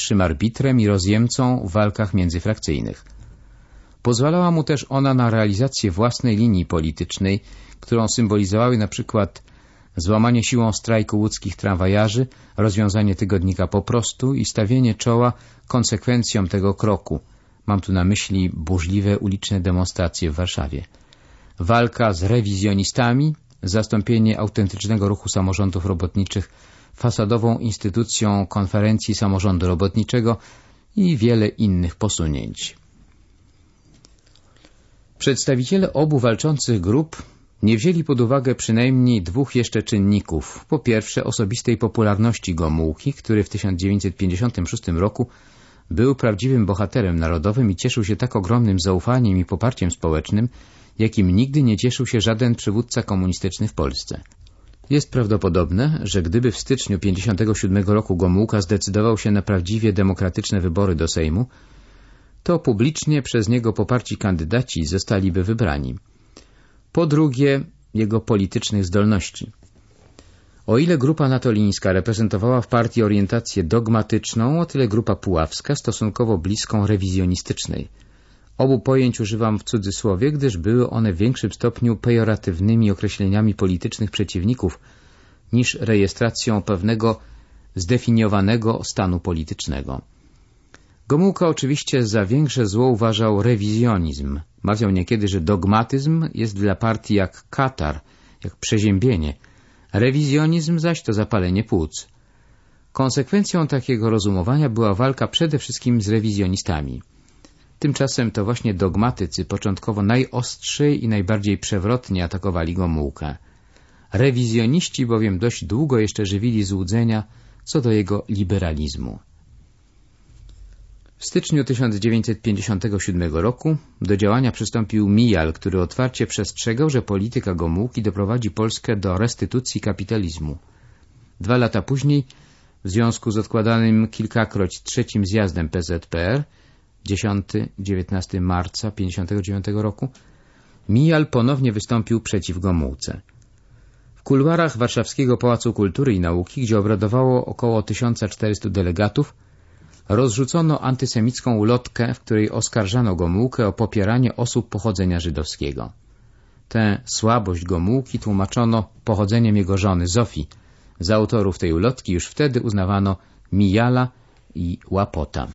najwyższym arbitrem i rozjemcą w walkach międzyfrakcyjnych. Pozwalała mu też ona na realizację własnej linii politycznej, którą symbolizowały na przykład złamanie siłą strajku łódzkich tramwajarzy, rozwiązanie tygodnika po prostu i stawienie czoła konsekwencjom tego kroku. Mam tu na myśli burzliwe uliczne demonstracje w Warszawie. Walka z rewizjonistami, zastąpienie autentycznego ruchu samorządów robotniczych fasadową instytucją konferencji samorządu robotniczego i wiele innych posunięć. Przedstawiciele obu walczących grup nie wzięli pod uwagę przynajmniej dwóch jeszcze czynników. Po pierwsze osobistej popularności Gomułki, który w 1956 roku był prawdziwym bohaterem narodowym i cieszył się tak ogromnym zaufaniem i poparciem społecznym, jakim nigdy nie cieszył się żaden przywódca komunistyczny w Polsce. Jest prawdopodobne, że gdyby w styczniu 1957 roku Gomułka zdecydował się na prawdziwie demokratyczne wybory do Sejmu, to publicznie przez niego poparci kandydaci zostaliby wybrani. Po drugie, jego politycznych zdolności. O ile grupa natolińska reprezentowała w partii orientację dogmatyczną, o tyle grupa puławska stosunkowo bliską rewizjonistycznej. Obu pojęć używam w cudzysłowie, gdyż były one w większym stopniu pejoratywnymi określeniami politycznych przeciwników niż rejestracją pewnego zdefiniowanego stanu politycznego. Gomułka oczywiście za większe zło uważał rewizjonizm. Mawiał niekiedy, że dogmatyzm jest dla partii jak katar, jak przeziębienie. Rewizjonizm zaś to zapalenie płuc. Konsekwencją takiego rozumowania była walka przede wszystkim z rewizjonistami. Tymczasem to właśnie dogmatycy początkowo najostrzej i najbardziej przewrotnie atakowali Gomułkę. Rewizjoniści bowiem dość długo jeszcze żywili złudzenia co do jego liberalizmu. W styczniu 1957 roku do działania przystąpił Mijal, który otwarcie przestrzegał, że polityka Gomułki doprowadzi Polskę do restytucji kapitalizmu. Dwa lata później, w związku z odkładanym kilkakroć trzecim zjazdem PZPR, 10-19 marca 1959 roku, Mijal ponownie wystąpił przeciw Gomułce. W kuluarach Warszawskiego Pałacu Kultury i Nauki, gdzie obradowało około 1400 delegatów, rozrzucono antysemicką ulotkę, w której oskarżano Gomułkę o popieranie osób pochodzenia żydowskiego. Tę słabość Gomułki tłumaczono pochodzeniem jego żony Zofii. Za autorów tej ulotki już wtedy uznawano Mijala i Łapota.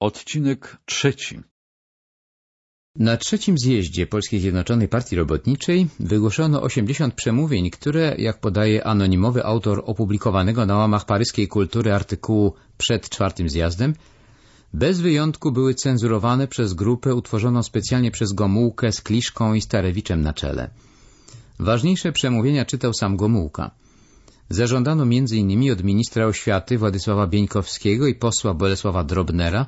Odcinek trzeci na trzecim zjeździe Polskiej Zjednoczonej Partii Robotniczej wygłoszono 80 przemówień, które, jak podaje anonimowy autor opublikowanego na łamach paryskiej kultury artykułu przed czwartym zjazdem, bez wyjątku były cenzurowane przez grupę utworzoną specjalnie przez Gomułkę z Kliszką i Starewiczem na czele. Ważniejsze przemówienia czytał sam Gomułka. Zażądano m.in. od ministra oświaty Władysława Bieńkowskiego i posła Bolesława Drobnera,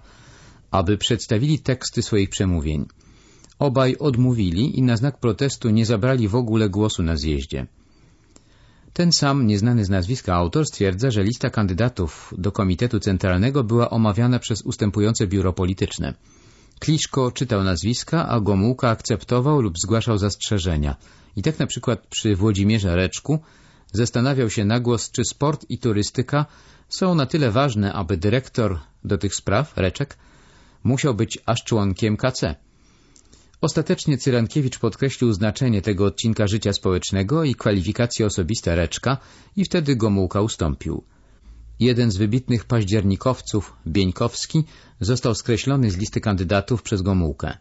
aby przedstawili teksty swoich przemówień. Obaj odmówili i na znak protestu nie zabrali w ogóle głosu na zjeździe. Ten sam, nieznany z nazwiska autor stwierdza, że lista kandydatów do Komitetu Centralnego była omawiana przez ustępujące biuro polityczne. Kliszko czytał nazwiska, a Gomułka akceptował lub zgłaszał zastrzeżenia. I tak na przykład przy Włodzimierze Reczku zastanawiał się na głos, czy sport i turystyka są na tyle ważne, aby dyrektor do tych spraw, Reczek, musiał być aż członkiem KC. Ostatecznie Cyrankiewicz podkreślił znaczenie tego odcinka życia społecznego i kwalifikacje osobiste Reczka i wtedy Gomułka ustąpił. Jeden z wybitnych październikowców, Bieńkowski, został skreślony z listy kandydatów przez Gomułkę.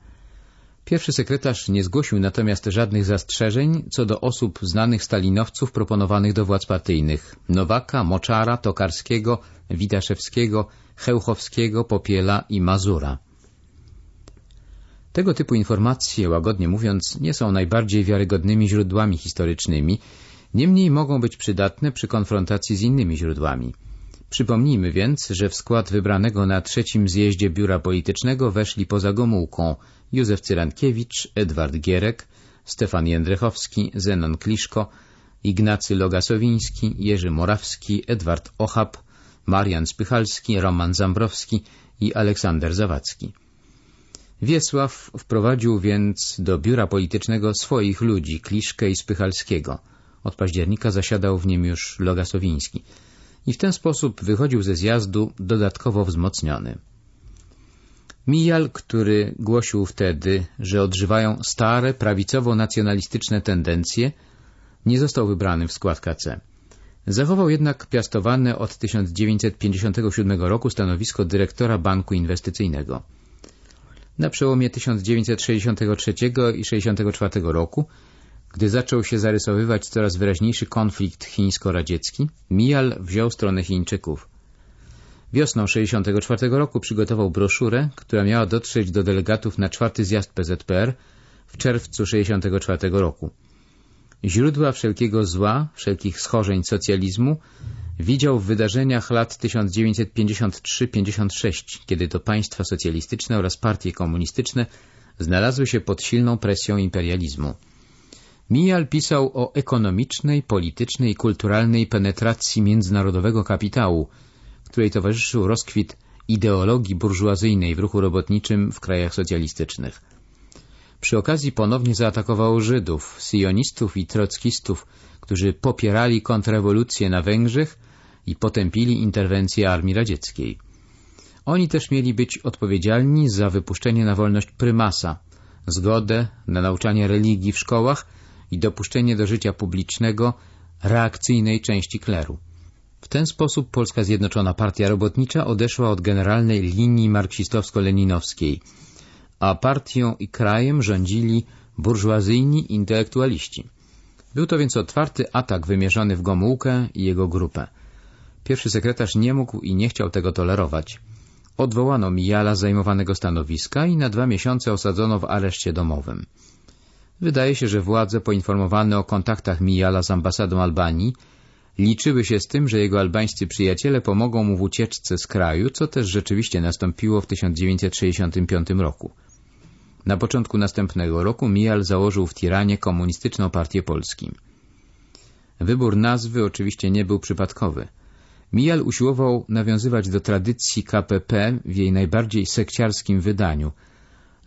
Pierwszy sekretarz nie zgłosił natomiast żadnych zastrzeżeń co do osób znanych stalinowców proponowanych do władz partyjnych Nowaka, Moczara, Tokarskiego, Witaszewskiego, Chełchowskiego, Popiela i Mazura. Tego typu informacje, łagodnie mówiąc, nie są najbardziej wiarygodnymi źródłami historycznymi, niemniej mogą być przydatne przy konfrontacji z innymi źródłami. Przypomnijmy więc, że w skład wybranego na trzecim zjeździe biura politycznego weszli poza Gomułką Józef Cyrankiewicz, Edward Gierek, Stefan Jędrechowski, Zenon Kliszko, Ignacy Logasowiński, Jerzy Morawski, Edward Ochab, Marian Spychalski, Roman Zambrowski i Aleksander Zawadzki. Wiesław wprowadził więc do biura politycznego swoich ludzi, Kliszkę i Spychalskiego. Od października zasiadał w nim już Logasowiński. i w ten sposób wychodził ze zjazdu dodatkowo wzmocniony. Mijal, który głosił wtedy, że odżywają stare, prawicowo-nacjonalistyczne tendencje, nie został wybrany w skład KC. Zachował jednak piastowane od 1957 roku stanowisko dyrektora banku inwestycyjnego. Na przełomie 1963 i 1964 roku, gdy zaczął się zarysowywać coraz wyraźniejszy konflikt chińsko-radziecki, Mijal wziął stronę Chińczyków. Wiosną 1964 roku przygotował broszurę, która miała dotrzeć do delegatów na czwarty zjazd PZPR w czerwcu 1964 roku. Źródła wszelkiego zła, wszelkich schorzeń socjalizmu widział w wydarzeniach lat 1953-56, kiedy to państwa socjalistyczne oraz partie komunistyczne znalazły się pod silną presją imperializmu. Mijal pisał o ekonomicznej, politycznej i kulturalnej penetracji międzynarodowego kapitału, której towarzyszył rozkwit ideologii burżuazyjnej w ruchu robotniczym w krajach socjalistycznych. Przy okazji ponownie zaatakował Żydów, sionistów i trockistów, którzy popierali kontrrewolucję na Węgrzech i potępili interwencję armii radzieckiej. Oni też mieli być odpowiedzialni za wypuszczenie na wolność prymasa, zgodę na nauczanie religii w szkołach i dopuszczenie do życia publicznego reakcyjnej części kleru. W ten sposób Polska Zjednoczona Partia Robotnicza odeszła od generalnej linii marksistowsko-leninowskiej – a partią i krajem rządzili burżuazyjni intelektualiści. Był to więc otwarty atak wymierzony w Gomułkę i jego grupę. Pierwszy sekretarz nie mógł i nie chciał tego tolerować. Odwołano Mijala z zajmowanego stanowiska i na dwa miesiące osadzono w areszcie domowym. Wydaje się, że władze poinformowane o kontaktach Mijala z ambasadą Albanii liczyły się z tym, że jego albańscy przyjaciele pomogą mu w ucieczce z kraju, co też rzeczywiście nastąpiło w 1965 roku. Na początku następnego roku Mijal założył w Tiranie Komunistyczną Partię Polski. Wybór nazwy oczywiście nie był przypadkowy. Mijal usiłował nawiązywać do tradycji KPP w jej najbardziej sekciarskim wydaniu,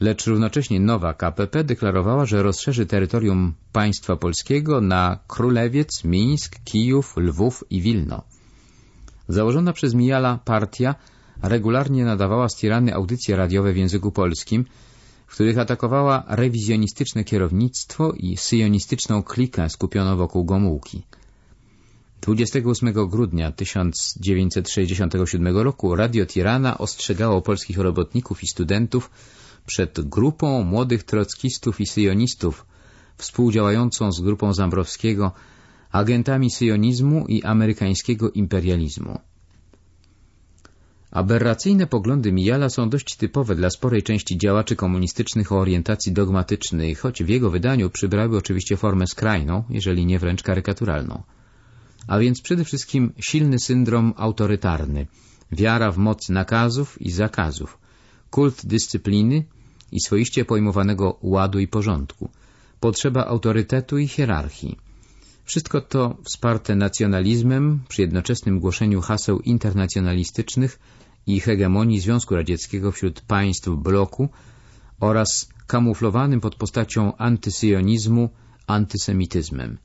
lecz równocześnie nowa KPP deklarowała, że rozszerzy terytorium państwa polskiego na Królewiec, Mińsk, Kijów, Lwów i Wilno. Założona przez Mijala partia regularnie nadawała z Tirany audycje radiowe w języku polskim, w których atakowała rewizjonistyczne kierownictwo i syjonistyczną klikę skupioną wokół Gomułki. 28 grudnia 1967 roku Radio Tirana ostrzegało polskich robotników i studentów przed grupą młodych trockistów i syjonistów współdziałającą z grupą Zambrowskiego, agentami syjonizmu i amerykańskiego imperializmu. Aberracyjne poglądy Mijala są dość typowe dla sporej części działaczy komunistycznych o orientacji dogmatycznej, choć w jego wydaniu przybrały oczywiście formę skrajną, jeżeli nie wręcz karykaturalną. A więc przede wszystkim silny syndrom autorytarny, wiara w moc nakazów i zakazów, kult dyscypliny i swoiście pojmowanego ładu i porządku, potrzeba autorytetu i hierarchii. Wszystko to wsparte nacjonalizmem przy jednoczesnym głoszeniu haseł internacjonalistycznych i hegemonii Związku Radzieckiego wśród państw bloku oraz kamuflowanym pod postacią antysyjonizmu antysemityzmem.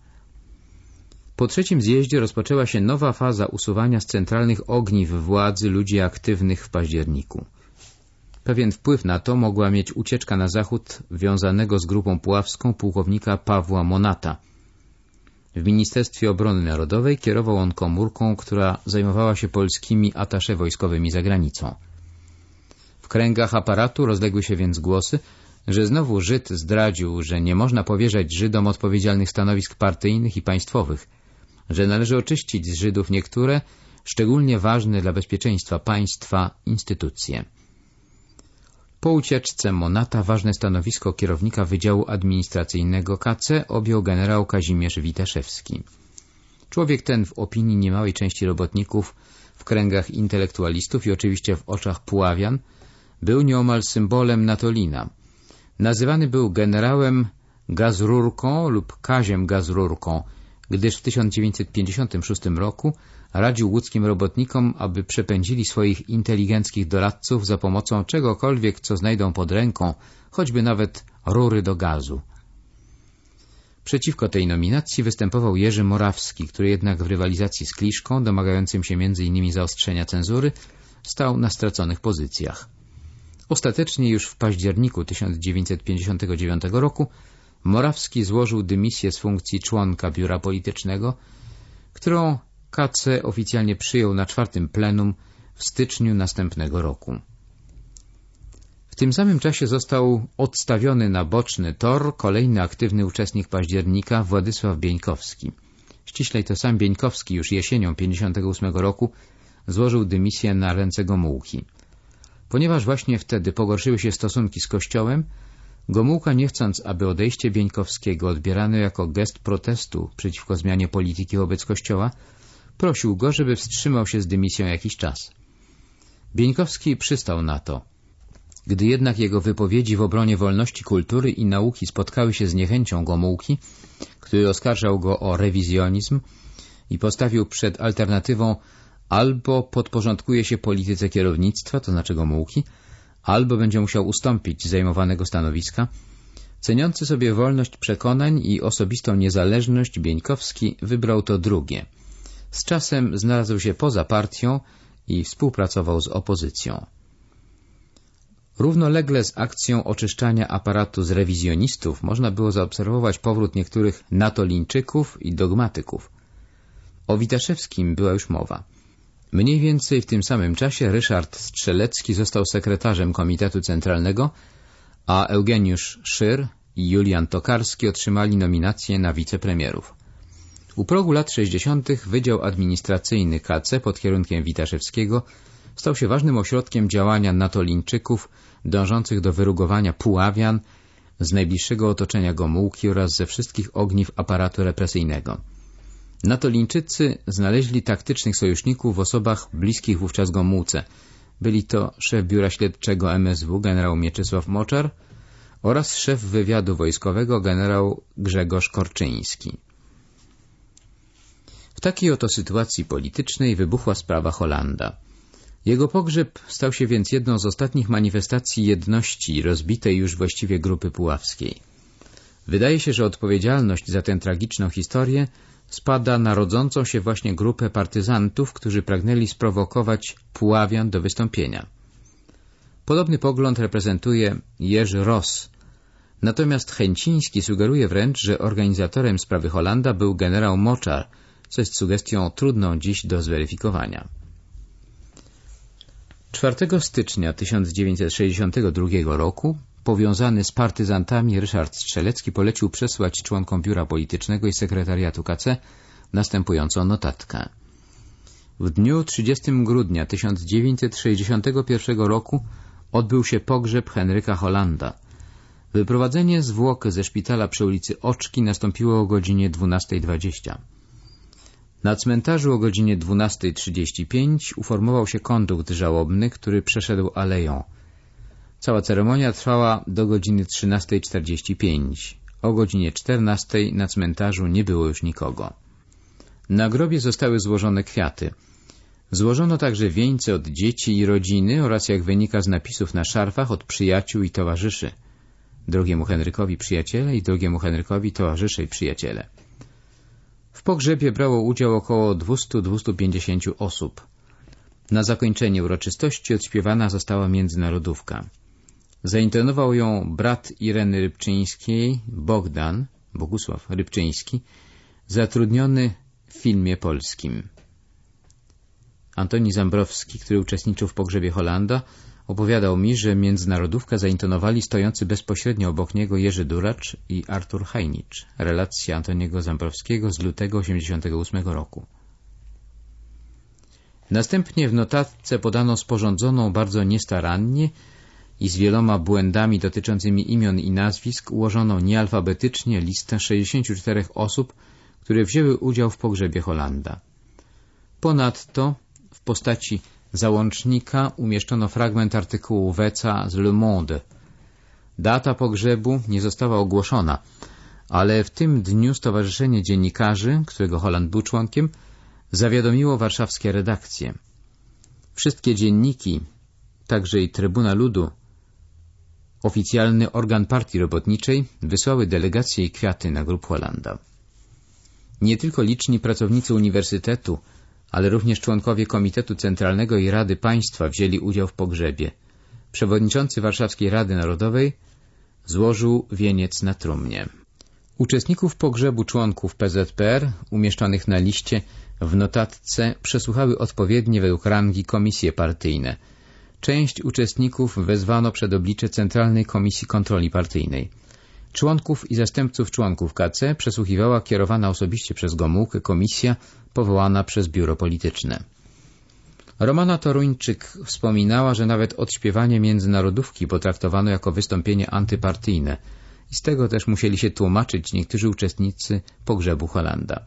Po trzecim zjeździe rozpoczęła się nowa faza usuwania z centralnych ogniw władzy ludzi aktywnych w październiku. Pewien wpływ na to mogła mieć ucieczka na zachód wiązanego z grupą puławską pułkownika Pawła Monata – w Ministerstwie Obrony Narodowej kierował on komórką, która zajmowała się polskimi atasze wojskowymi za granicą. W kręgach aparatu rozległy się więc głosy, że znowu Żyd zdradził, że nie można powierzać Żydom odpowiedzialnych stanowisk partyjnych i państwowych, że należy oczyścić z Żydów niektóre, szczególnie ważne dla bezpieczeństwa państwa, instytucje. Po ucieczce Monata ważne stanowisko kierownika Wydziału Administracyjnego KC objął generał Kazimierz Witaszewski. Człowiek ten w opinii niemałej części robotników, w kręgach intelektualistów i oczywiście w oczach Puławian był nieomal symbolem Natolina. Nazywany był generałem Gazrurką lub Kaziem Gazrurką, gdyż w 1956 roku radził łódzkim robotnikom, aby przepędzili swoich inteligenckich doradców za pomocą czegokolwiek, co znajdą pod ręką, choćby nawet rury do gazu. Przeciwko tej nominacji występował Jerzy Morawski, który jednak w rywalizacji z Kliszką, domagającym się m.in. zaostrzenia cenzury, stał na straconych pozycjach. Ostatecznie już w październiku 1959 roku Morawski złożył dymisję z funkcji członka biura politycznego, którą KC oficjalnie przyjął na czwartym plenum w styczniu następnego roku. W tym samym czasie został odstawiony na boczny tor kolejny aktywny uczestnik października Władysław Bieńkowski. Ściślej to sam Bieńkowski już jesienią 1958 roku złożył dymisję na ręce Gomułki. Ponieważ właśnie wtedy pogorszyły się stosunki z Kościołem, Gomułka, nie chcąc, aby odejście Bieńkowskiego odbierano jako gest protestu przeciwko zmianie polityki wobec Kościoła, prosił go, żeby wstrzymał się z dymisją jakiś czas. Bieńkowski przystał na to. Gdy jednak jego wypowiedzi w obronie wolności kultury i nauki spotkały się z niechęcią Gomułki, który oskarżał go o rewizjonizm i postawił przed alternatywą albo podporządkuje się polityce kierownictwa, to znaczy Gomułki, albo będzie musiał ustąpić zajmowanego stanowiska, ceniący sobie wolność przekonań i osobistą niezależność Bieńkowski wybrał to drugie. Z czasem znalazł się poza partią i współpracował z opozycją. Równolegle z akcją oczyszczania aparatu z rewizjonistów można było zaobserwować powrót niektórych natolińczyków i dogmatyków. O Witaszewskim była już mowa. Mniej więcej w tym samym czasie Ryszard Strzelecki został sekretarzem Komitetu Centralnego, a Eugeniusz Szyr i Julian Tokarski otrzymali nominacje na wicepremierów. U progu lat 60. Wydział Administracyjny KC pod kierunkiem Witaszewskiego stał się ważnym ośrodkiem działania natolińczyków dążących do wyrugowania Puławian z najbliższego otoczenia Gomułki oraz ze wszystkich ogniw aparatu represyjnego. Natolińczycy znaleźli taktycznych sojuszników w osobach bliskich wówczas Gomułce. Byli to szef biura śledczego MSW generał Mieczysław Moczar oraz szef wywiadu wojskowego generał Grzegorz Korczyński. W takiej oto sytuacji politycznej wybuchła sprawa Holanda. Jego pogrzeb stał się więc jedną z ostatnich manifestacji jedności rozbitej już właściwie grupy puławskiej. Wydaje się, że odpowiedzialność za tę tragiczną historię spada na rodzącą się właśnie grupę partyzantów, którzy pragnęli sprowokować Puławian do wystąpienia. Podobny pogląd reprezentuje Jerzy Ross. Natomiast Chęciński sugeruje wręcz, że organizatorem sprawy Holanda był generał Moczar, co jest sugestią trudną dziś do zweryfikowania. 4 stycznia 1962 roku powiązany z partyzantami Ryszard Strzelecki polecił przesłać członkom biura politycznego i sekretariatu KC następującą notatkę. W dniu 30 grudnia 1961 roku odbył się pogrzeb Henryka Holanda. Wyprowadzenie zwłok ze szpitala przy ulicy Oczki nastąpiło o godzinie 12.20. Na cmentarzu o godzinie 12.35 uformował się kondukt żałobny, który przeszedł aleją. Cała ceremonia trwała do godziny 13.45. O godzinie 14.00 na cmentarzu nie było już nikogo. Na grobie zostały złożone kwiaty. Złożono także wieńce od dzieci i rodziny oraz, jak wynika z napisów na szarfach, od przyjaciół i towarzyszy. Drugiemu Henrykowi przyjaciele i drugiemu Henrykowi towarzysze i przyjaciele. W pogrzebie brało udział około 200-250 osób. Na zakończenie uroczystości odśpiewana została międzynarodówka. Zaintonował ją brat Ireny Rybczyńskiej, Bogdan, Bogusław Rybczyński, zatrudniony w filmie polskim. Antoni Zambrowski, który uczestniczył w pogrzebie Holanda, opowiadał mi, że międzynarodówka zaintonowali stojący bezpośrednio obok niego Jerzy Duracz i Artur Hajnicz. Relacja Antoniego Zambrowskiego z lutego 1988 roku. Następnie w notatce podano sporządzoną bardzo niestarannie i z wieloma błędami dotyczącymi imion i nazwisk ułożono niealfabetycznie listę 64 osób, które wzięły udział w pogrzebie Holanda. Ponadto w postaci załącznika umieszczono fragment artykułu Weca z Le Monde. Data pogrzebu nie została ogłoszona, ale w tym dniu Stowarzyszenie Dziennikarzy, którego Holland był członkiem, zawiadomiło warszawskie redakcje. Wszystkie dzienniki, także i Trybuna Ludu, oficjalny organ partii robotniczej, wysłały delegacje i kwiaty na grób Holanda. Nie tylko liczni pracownicy uniwersytetu, ale również członkowie Komitetu Centralnego i Rady Państwa wzięli udział w pogrzebie. Przewodniczący Warszawskiej Rady Narodowej złożył wieniec na trumnie. Uczestników pogrzebu członków PZPR, umieszczonych na liście w notatce, przesłuchały odpowiednie według rangi komisje partyjne. Część uczestników wezwano przed oblicze Centralnej Komisji Kontroli Partyjnej. Członków i zastępców członków KC przesłuchiwała kierowana osobiście przez Gomułkę komisja powołana przez biuro polityczne. Romana Toruńczyk wspominała, że nawet odśpiewanie międzynarodówki potraktowano jako wystąpienie antypartyjne i z tego też musieli się tłumaczyć niektórzy uczestnicy pogrzebu Holanda.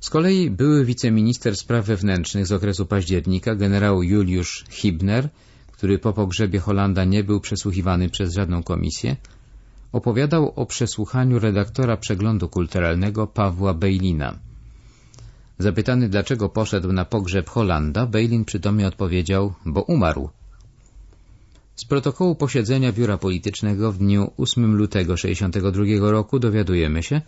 Z kolei były wiceminister spraw wewnętrznych z okresu października, generał Juliusz Hibner, który po pogrzebie Holanda nie był przesłuchiwany przez żadną komisję, opowiadał o przesłuchaniu redaktora przeglądu kulturalnego Pawła Bejlina. Zapytany, dlaczego poszedł na pogrzeb Holanda, Bejlin przytomnie odpowiedział, bo umarł. Z protokołu posiedzenia Biura Politycznego w dniu 8 lutego 1962 roku dowiadujemy się,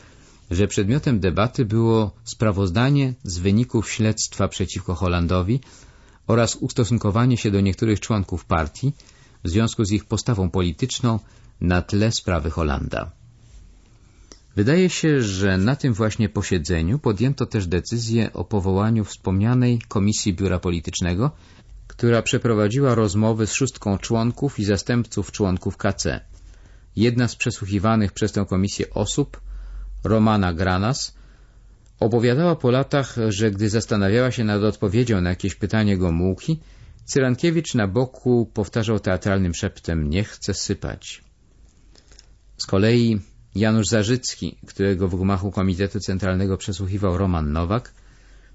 że przedmiotem debaty było sprawozdanie z wyników śledztwa przeciwko Holandowi oraz ustosunkowanie się do niektórych członków partii w związku z ich postawą polityczną na tle sprawy Holanda. Wydaje się, że na tym właśnie posiedzeniu podjęto też decyzję o powołaniu wspomnianej Komisji Biura Politycznego, która przeprowadziła rozmowy z szóstką członków i zastępców członków KC. Jedna z przesłuchiwanych przez tę komisję osób, Romana Granas, opowiadała po latach, że gdy zastanawiała się nad odpowiedzią na jakieś pytanie Gomułki, Cyrankiewicz na boku powtarzał teatralnym szeptem — nie chce sypać. Kolei Janusz Zarzycki, którego w gmachu Komitetu Centralnego przesłuchiwał Roman Nowak,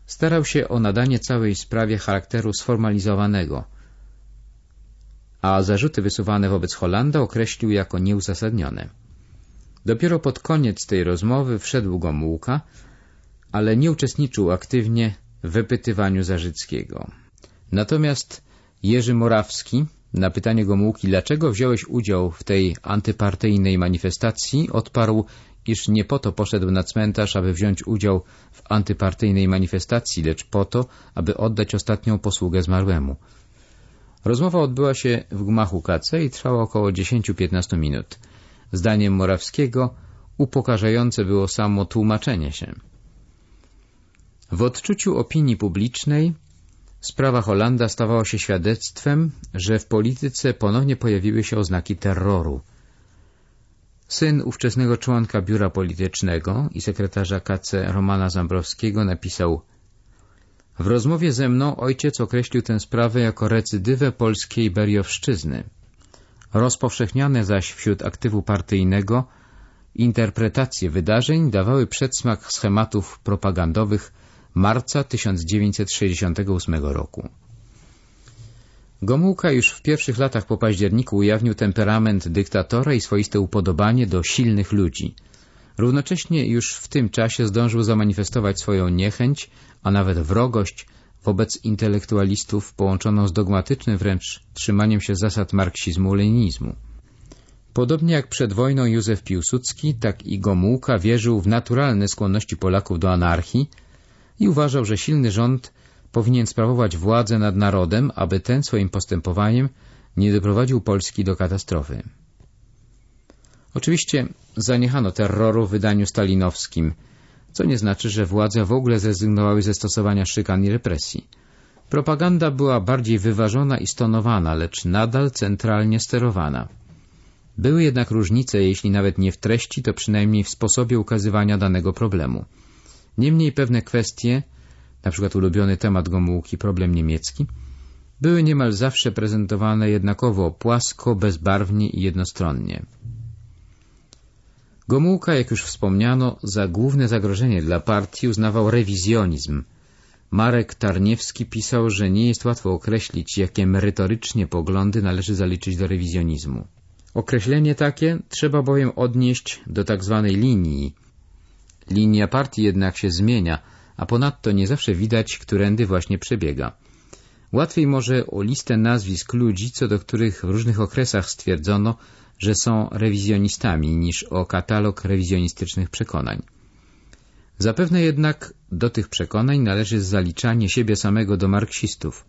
starał się o nadanie całej sprawie charakteru sformalizowanego, a zarzuty wysuwane wobec Holanda określił jako nieuzasadnione. Dopiero pod koniec tej rozmowy wszedł Gomułka, ale nie uczestniczył aktywnie w wypytywaniu Zarzyckiego. Natomiast Jerzy Morawski na pytanie Gomułki, dlaczego wziąłeś udział w tej antypartyjnej manifestacji, odparł, iż nie po to poszedł na cmentarz, aby wziąć udział w antypartyjnej manifestacji, lecz po to, aby oddać ostatnią posługę zmarłemu. Rozmowa odbyła się w gmachu KC i trwała około 10-15 minut. Zdaniem Morawskiego upokarzające było samo tłumaczenie się. W odczuciu opinii publicznej Sprawa Holanda stawała się świadectwem, że w polityce ponownie pojawiły się oznaki terroru. Syn ówczesnego członka biura politycznego i sekretarza KC Romana Zambrowskiego napisał W rozmowie ze mną ojciec określił tę sprawę jako recydywę polskiej beriowszczyzny. Rozpowszechniane zaś wśród aktywu partyjnego interpretacje wydarzeń dawały przedsmak schematów propagandowych marca 1968 roku. Gomułka już w pierwszych latach po październiku ujawnił temperament dyktatora i swoiste upodobanie do silnych ludzi. Równocześnie już w tym czasie zdążył zamanifestować swoją niechęć, a nawet wrogość wobec intelektualistów połączoną z dogmatycznym wręcz trzymaniem się zasad marksizmu-leninizmu. Podobnie jak przed wojną Józef Piłsudski, tak i Gomułka wierzył w naturalne skłonności Polaków do anarchii, i uważał, że silny rząd powinien sprawować władzę nad narodem, aby ten swoim postępowaniem nie doprowadził Polski do katastrofy. Oczywiście zaniechano terroru w wydaniu stalinowskim, co nie znaczy, że władze w ogóle zrezygnowały ze stosowania szykan i represji. Propaganda była bardziej wyważona i stonowana, lecz nadal centralnie sterowana. Były jednak różnice, jeśli nawet nie w treści, to przynajmniej w sposobie ukazywania danego problemu. Niemniej pewne kwestie, przykład ulubiony temat Gomułki, problem niemiecki, były niemal zawsze prezentowane jednakowo płasko, bezbarwnie i jednostronnie. Gomułka, jak już wspomniano, za główne zagrożenie dla partii uznawał rewizjonizm. Marek Tarniewski pisał, że nie jest łatwo określić, jakie merytorycznie poglądy należy zaliczyć do rewizjonizmu. Określenie takie trzeba bowiem odnieść do tak zwanej linii, Linia partii jednak się zmienia, a ponadto nie zawsze widać, którędy właśnie przebiega. Łatwiej może o listę nazwisk ludzi, co do których w różnych okresach stwierdzono, że są rewizjonistami, niż o katalog rewizjonistycznych przekonań. Zapewne jednak do tych przekonań należy zaliczanie siebie samego do marksistów,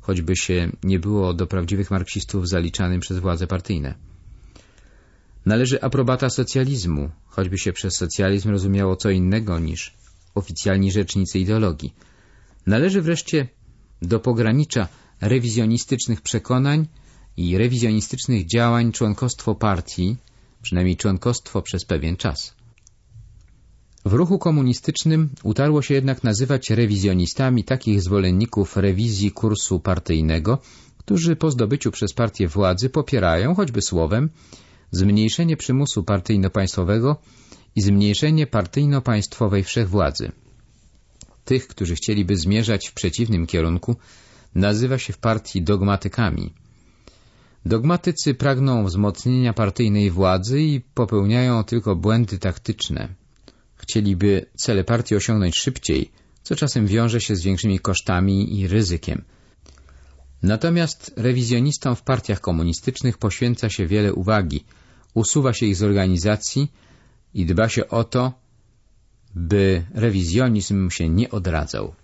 choćby się nie było do prawdziwych marksistów zaliczanym przez władze partyjne. Należy aprobata socjalizmu, choćby się przez socjalizm rozumiało co innego niż oficjalni rzecznicy ideologii. Należy wreszcie do pogranicza rewizjonistycznych przekonań i rewizjonistycznych działań członkostwo partii, przynajmniej członkostwo przez pewien czas. W ruchu komunistycznym utarło się jednak nazywać rewizjonistami takich zwolenników rewizji kursu partyjnego, którzy po zdobyciu przez partię władzy popierają, choćby słowem, zmniejszenie przymusu partyjno-państwowego i zmniejszenie partyjno-państwowej wszechwładzy. Tych, którzy chcieliby zmierzać w przeciwnym kierunku, nazywa się w partii dogmatykami. Dogmatycy pragną wzmocnienia partyjnej władzy i popełniają tylko błędy taktyczne. Chcieliby cele partii osiągnąć szybciej, co czasem wiąże się z większymi kosztami i ryzykiem. Natomiast rewizjonistom w partiach komunistycznych poświęca się wiele uwagi, usuwa się ich z organizacji i dba się o to, by rewizjonizm się nie odradzał.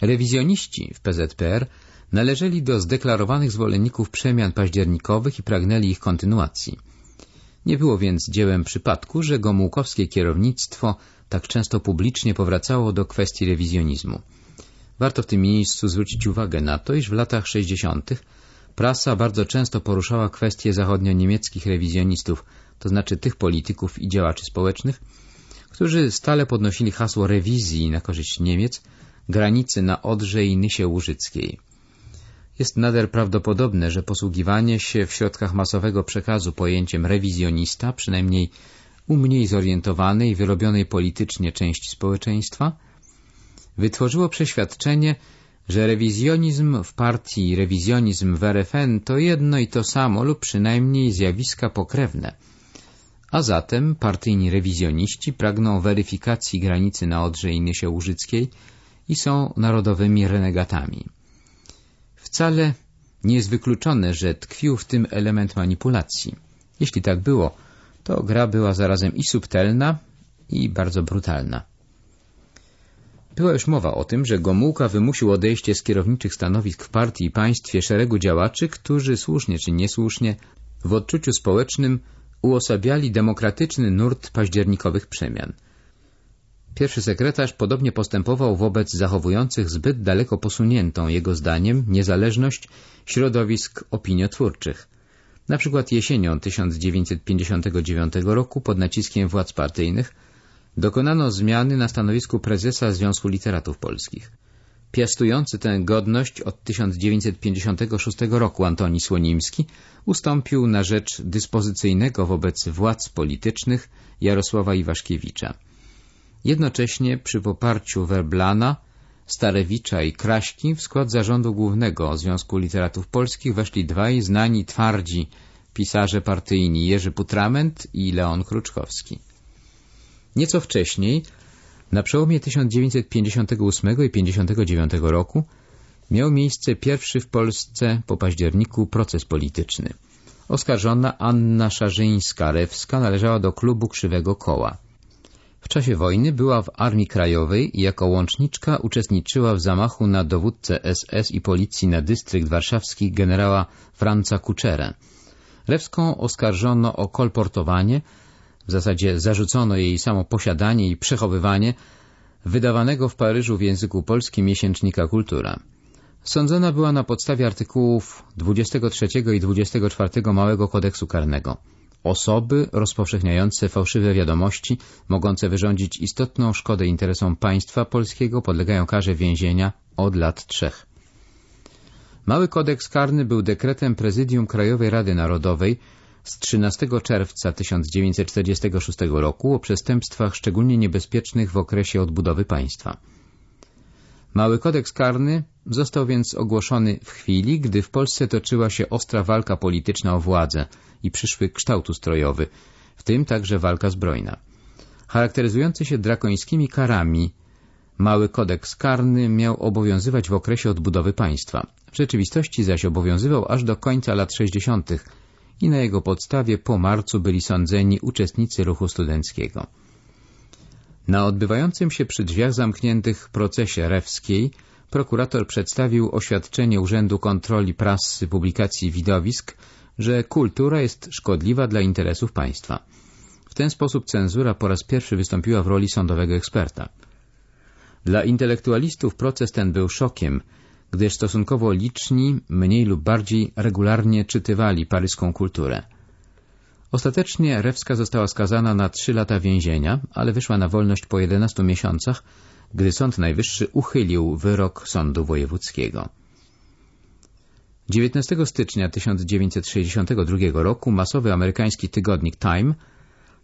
Rewizjoniści w PZPR należeli do zdeklarowanych zwolenników przemian październikowych i pragnęli ich kontynuacji. Nie było więc dziełem przypadku, że gomułkowskie kierownictwo tak często publicznie powracało do kwestii rewizjonizmu. Warto w tym miejscu zwrócić uwagę na to, iż w latach 60. prasa bardzo często poruszała kwestie zachodnio-niemieckich rewizjonistów, to znaczy tych polityków i działaczy społecznych, którzy stale podnosili hasło rewizji na korzyść Niemiec, granicy na Odrze i Nysie Łużyckiej. Jest nader prawdopodobne, że posługiwanie się w środkach masowego przekazu pojęciem rewizjonista, przynajmniej u mniej zorientowanej wyrobionej politycznie części społeczeństwa, wytworzyło przeświadczenie, że rewizjonizm w partii i rewizjonizm w RFN to jedno i to samo lub przynajmniej zjawiska pokrewne. A zatem partyjni rewizjoniści pragną weryfikacji granicy na Odrze i Nysie Łużyckiej i są narodowymi renegatami. Wcale nie jest wykluczone, że tkwił w tym element manipulacji. Jeśli tak było, to gra była zarazem i subtelna, i bardzo brutalna. Była już mowa o tym, że Gomułka wymusił odejście z kierowniczych stanowisk w partii i państwie szeregu działaczy, którzy słusznie czy niesłusznie w odczuciu społecznym uosabiali demokratyczny nurt październikowych przemian – Pierwszy sekretarz podobnie postępował wobec zachowujących zbyt daleko posuniętą, jego zdaniem, niezależność środowisk opiniotwórczych. Na przykład jesienią 1959 roku pod naciskiem władz partyjnych dokonano zmiany na stanowisku prezesa Związku Literatów Polskich. Piastujący tę godność od 1956 roku Antoni Słonimski ustąpił na rzecz dyspozycyjnego wobec władz politycznych Jarosława Iwaszkiewicza. Jednocześnie przy poparciu Werblana, Starewicza i Kraśki w skład zarządu głównego Związku Literatów Polskich weszli dwaj znani twardzi pisarze partyjni Jerzy Putrament i Leon Kruczkowski. Nieco wcześniej, na przełomie 1958 i 1959 roku, miał miejsce pierwszy w Polsce po październiku proces polityczny. Oskarżona Anna Szarzyńska-Rewska należała do klubu Krzywego Koła. W czasie wojny była w Armii Krajowej i jako łączniczka uczestniczyła w zamachu na dowódcę SS i policji na dystrykt warszawski generała Franca Kuczerę. Lewską oskarżono o kolportowanie, w zasadzie zarzucono jej samo posiadanie i przechowywanie wydawanego w Paryżu w języku polskim miesięcznika Kultura. Sądzona była na podstawie artykułów 23 i 24 Małego Kodeksu Karnego. Osoby rozpowszechniające fałszywe wiadomości, mogące wyrządzić istotną szkodę interesom państwa polskiego, podlegają karze więzienia od lat trzech. Mały kodeks karny był dekretem Prezydium Krajowej Rady Narodowej z 13 czerwca 1946 roku o przestępstwach szczególnie niebezpiecznych w okresie odbudowy państwa. Mały kodeks karny został więc ogłoszony w chwili, gdy w Polsce toczyła się ostra walka polityczna o władzę i przyszły kształt ustrojowy, w tym także walka zbrojna. Charakteryzujący się drakońskimi karami, Mały kodeks karny miał obowiązywać w okresie odbudowy państwa. W rzeczywistości zaś obowiązywał aż do końca lat 60. i na jego podstawie po marcu byli sądzeni uczestnicy ruchu studenckiego. Na odbywającym się przy drzwiach zamkniętych procesie Rewskiej prokurator przedstawił oświadczenie Urzędu Kontroli Prasy Publikacji Widowisk, że kultura jest szkodliwa dla interesów państwa. W ten sposób cenzura po raz pierwszy wystąpiła w roli sądowego eksperta. Dla intelektualistów proces ten był szokiem, gdyż stosunkowo liczni, mniej lub bardziej regularnie czytywali paryską kulturę. Ostatecznie Rewska została skazana na trzy lata więzienia, ale wyszła na wolność po 11 miesiącach, gdy Sąd Najwyższy uchylił wyrok Sądu Wojewódzkiego. 19 stycznia 1962 roku masowy amerykański tygodnik Time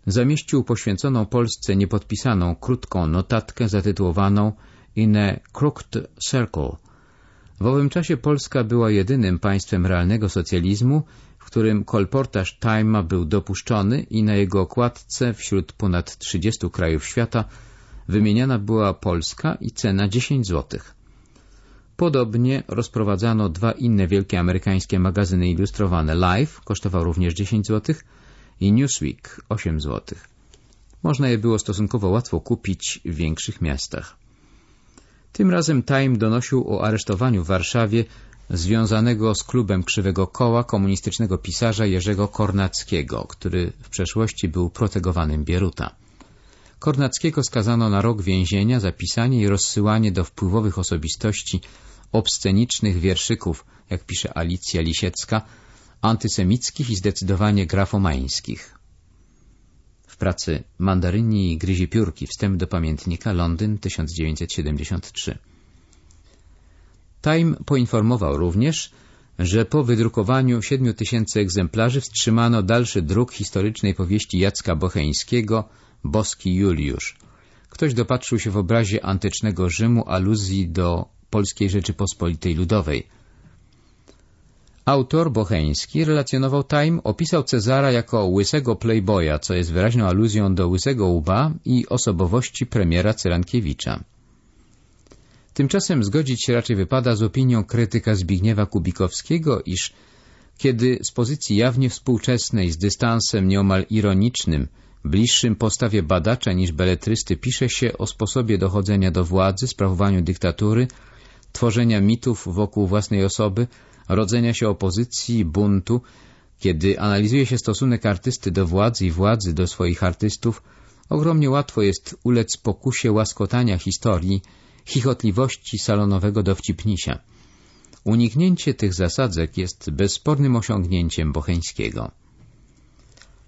zamieścił poświęconą Polsce niepodpisaną krótką notatkę zatytułowaną In a Crooked Circle. W owym czasie Polska była jedynym państwem realnego socjalizmu, w którym kolportaż Time'a był dopuszczony i na jego okładce wśród ponad 30 krajów świata wymieniana była Polska i cena 10 złotych. Podobnie rozprowadzano dwa inne wielkie amerykańskie magazyny ilustrowane. Life kosztował również 10 zł i Newsweek 8 zł. Można je było stosunkowo łatwo kupić w większych miastach. Tym razem Time donosił o aresztowaniu w Warszawie związanego z klubem Krzywego Koła komunistycznego pisarza Jerzego Kornackiego, który w przeszłości był protegowanym Bieruta. Kornackiego skazano na rok więzienia za pisanie i rozsyłanie do wpływowych osobistości obscenicznych wierszyków, jak pisze Alicja Lisiecka, antysemickich i zdecydowanie grafomańskich. W pracy Mandaryni gryzie piórki wstęp do pamiętnika Londyn 1973. Time poinformował również, że po wydrukowaniu 7 tysięcy egzemplarzy wstrzymano dalszy druk historycznej powieści Jacka Bocheńskiego Boski Juliusz. Ktoś dopatrzył się w obrazie antycznego Rzymu aluzji do Polskiej Rzeczypospolitej Ludowej. Autor bocheński, relacjonował Time, opisał Cezara jako łysego playboya, co jest wyraźną aluzją do łysego łba i osobowości premiera Cyrankiewicza. Tymczasem zgodzić się raczej wypada z opinią krytyka Zbigniewa Kubikowskiego, iż kiedy z pozycji jawnie współczesnej, z dystansem nieomal ironicznym, bliższym postawie badacza niż beletrysty pisze się o sposobie dochodzenia do władzy, sprawowaniu dyktatury, tworzenia mitów wokół własnej osoby, rodzenia się opozycji, buntu, kiedy analizuje się stosunek artysty do władzy i władzy do swoich artystów, ogromnie łatwo jest ulec pokusie łaskotania historii, chichotliwości salonowego dowcipnisia. Uniknięcie tych zasadzek jest bezspornym osiągnięciem Bocheńskiego.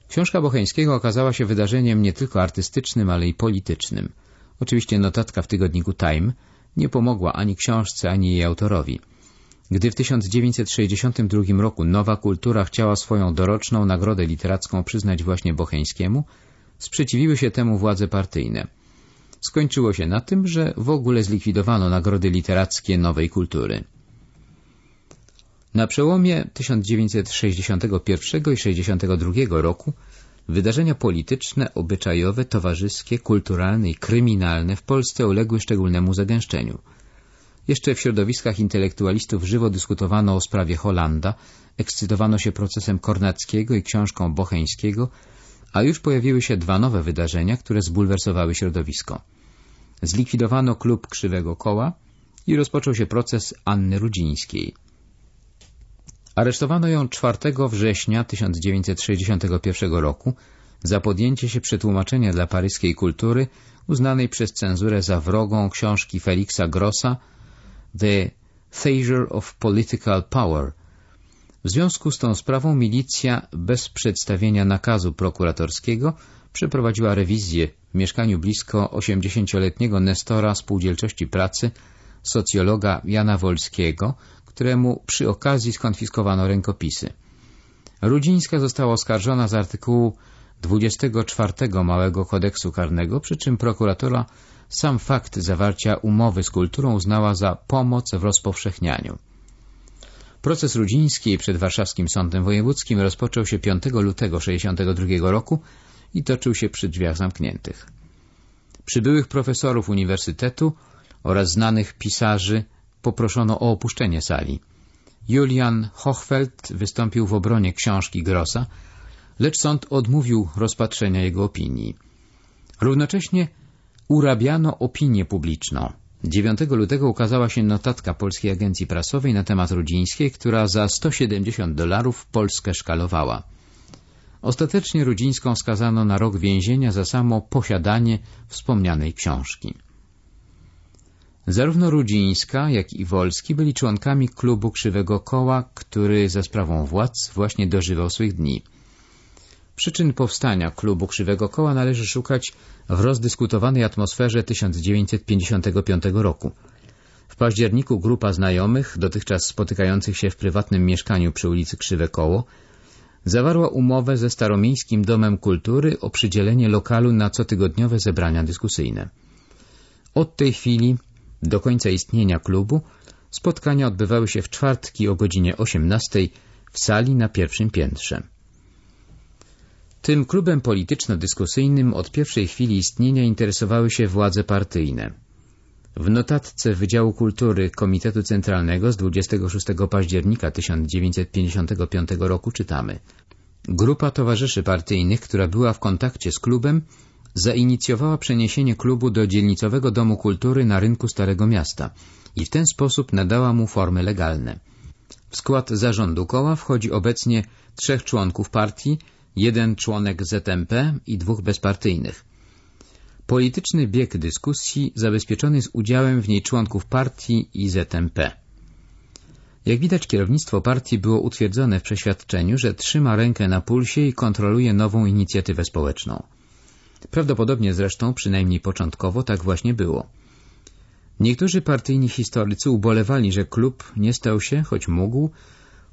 Książka Bocheńskiego okazała się wydarzeniem nie tylko artystycznym, ale i politycznym. Oczywiście notatka w tygodniku Time nie pomogła ani książce, ani jej autorowi. Gdy w 1962 roku Nowa Kultura chciała swoją doroczną nagrodę literacką przyznać właśnie Bocheńskiemu, sprzeciwiły się temu władze partyjne. Skończyło się na tym, że w ogóle zlikwidowano nagrody literackie Nowej Kultury. Na przełomie 1961 i 1962 roku wydarzenia polityczne, obyczajowe, towarzyskie, kulturalne i kryminalne w Polsce uległy szczególnemu zagęszczeniu. Jeszcze w środowiskach intelektualistów żywo dyskutowano o sprawie Holanda, ekscytowano się procesem Kornackiego i książką Bocheńskiego, a już pojawiły się dwa nowe wydarzenia, które zbulwersowały środowisko. Zlikwidowano klub Krzywego Koła i rozpoczął się proces Anny Rudzińskiej. Aresztowano ją 4 września 1961 roku za podjęcie się przetłumaczenia dla paryskiej kultury uznanej przez cenzurę za wrogą książki Felixa Grossa The Theatre of Political Power. W związku z tą sprawą milicja bez przedstawienia nakazu prokuratorskiego przeprowadziła rewizję w mieszkaniu blisko 80-letniego Nestora Spółdzielczości Pracy, socjologa Jana Wolskiego, któremu przy okazji skonfiskowano rękopisy. Rudzińska została oskarżona z artykułu 24 Małego Kodeksu Karnego, przy czym prokuratora sam fakt zawarcia umowy z kulturą uznała za pomoc w rozpowszechnianiu. Proces Rudzińskiej przed Warszawskim Sądem Wojewódzkim rozpoczął się 5 lutego 1962 roku i toczył się przy drzwiach zamkniętych. Przybyłych profesorów uniwersytetu oraz znanych pisarzy poproszono o opuszczenie sali. Julian Hochfeld wystąpił w obronie książki Grossa, lecz sąd odmówił rozpatrzenia jego opinii. Równocześnie urabiano opinię publiczną. 9 lutego ukazała się notatka Polskiej Agencji Prasowej na temat Rudzińskiej, która za 170 dolarów Polskę szkalowała. Ostatecznie Rudzińską skazano na rok więzienia za samo posiadanie wspomnianej książki. Zarówno Rudzińska, jak i Wolski byli członkami klubu Krzywego Koła, który za sprawą władz właśnie dożywał swych dni. Przyczyn powstania klubu Krzywego Koła należy szukać w rozdyskutowanej atmosferze 1955 roku. W październiku grupa znajomych, dotychczas spotykających się w prywatnym mieszkaniu przy ulicy Krzywe Koło, zawarła umowę ze Staromiejskim Domem Kultury o przydzielenie lokalu na cotygodniowe zebrania dyskusyjne. Od tej chwili do końca istnienia klubu spotkania odbywały się w czwartki o godzinie 18 w sali na pierwszym piętrze. Tym klubem polityczno-dyskusyjnym od pierwszej chwili istnienia interesowały się władze partyjne. W notatce Wydziału Kultury Komitetu Centralnego z 26 października 1955 roku czytamy Grupa towarzyszy partyjnych, która była w kontakcie z klubem, zainicjowała przeniesienie klubu do dzielnicowego Domu Kultury na rynku Starego Miasta i w ten sposób nadała mu formy legalne. W skład zarządu koła wchodzi obecnie trzech członków partii, jeden członek ZMP i dwóch bezpartyjnych. Polityczny bieg dyskusji zabezpieczony jest udziałem w niej członków partii i ZMP. Jak widać, kierownictwo partii było utwierdzone w przeświadczeniu, że trzyma rękę na pulsie i kontroluje nową inicjatywę społeczną. Prawdopodobnie zresztą, przynajmniej początkowo, tak właśnie było. Niektórzy partyjni historycy ubolewali, że klub nie stał się, choć mógł,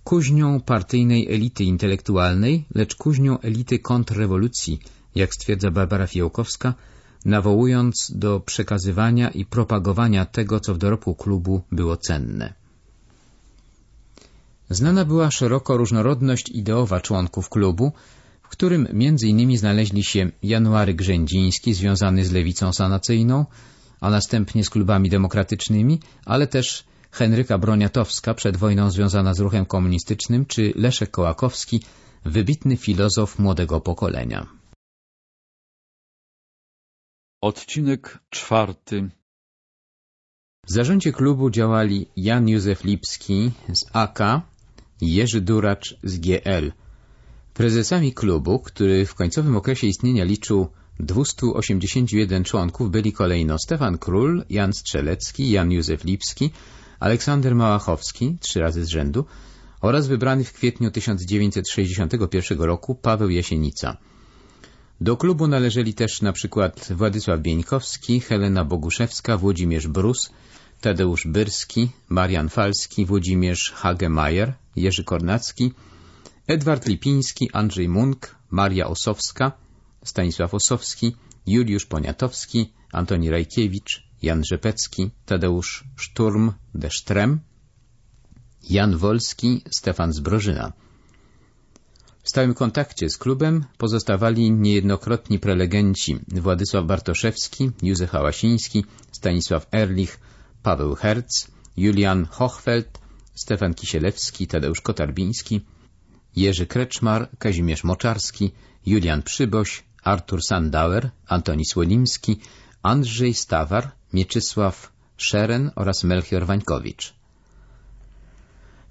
kuźnią partyjnej elity intelektualnej, lecz kuźnią elity kontrrewolucji, jak stwierdza Barbara Fiołkowska, nawołując do przekazywania i propagowania tego, co w dorobku klubu było cenne. Znana była szeroko różnorodność ideowa członków klubu, w którym innymi znaleźli się January Grzędziński związany z lewicą sanacyjną, a następnie z klubami demokratycznymi, ale też Henryka Broniatowska, przed wojną związana z ruchem komunistycznym, czy Leszek Kołakowski, wybitny filozof młodego pokolenia. Odcinek czwarty W zarządzie klubu działali Jan Józef Lipski z AK Jerzy Duracz z GL. Prezesami klubu, który w końcowym okresie istnienia liczył 281 członków, byli kolejno Stefan Król, Jan Strzelecki, Jan Józef Lipski, Aleksander Małachowski, trzy razy z rzędu, oraz wybrany w kwietniu 1961 roku Paweł Jasienica. Do klubu należeli też na przykład Władysław Bieńkowski, Helena Boguszewska, Włodzimierz Brus, Tadeusz Byrski, Marian Falski, Włodzimierz Hagemajer, Jerzy Kornacki, Edward Lipiński, Andrzej Munk, Maria Osowska, Stanisław Osowski, Juliusz Poniatowski, Antoni Rajkiewicz, Jan Rzepecki, Tadeusz Szturm de Sztrem, Jan Wolski, Stefan Zbrożyna. W stałym kontakcie z klubem pozostawali niejednokrotni prelegenci Władysław Bartoszewski, Józef Hałasiński, Stanisław Erlich, Paweł Herz, Julian Hochfeld, Stefan Kisielewski, Tadeusz Kotarbiński, Jerzy Kreczmar, Kazimierz Moczarski, Julian Przyboś, Artur Sandauer, Antoni Słolimski, Andrzej Stawar, Mieczysław Szeren oraz Melchior Wańkowicz.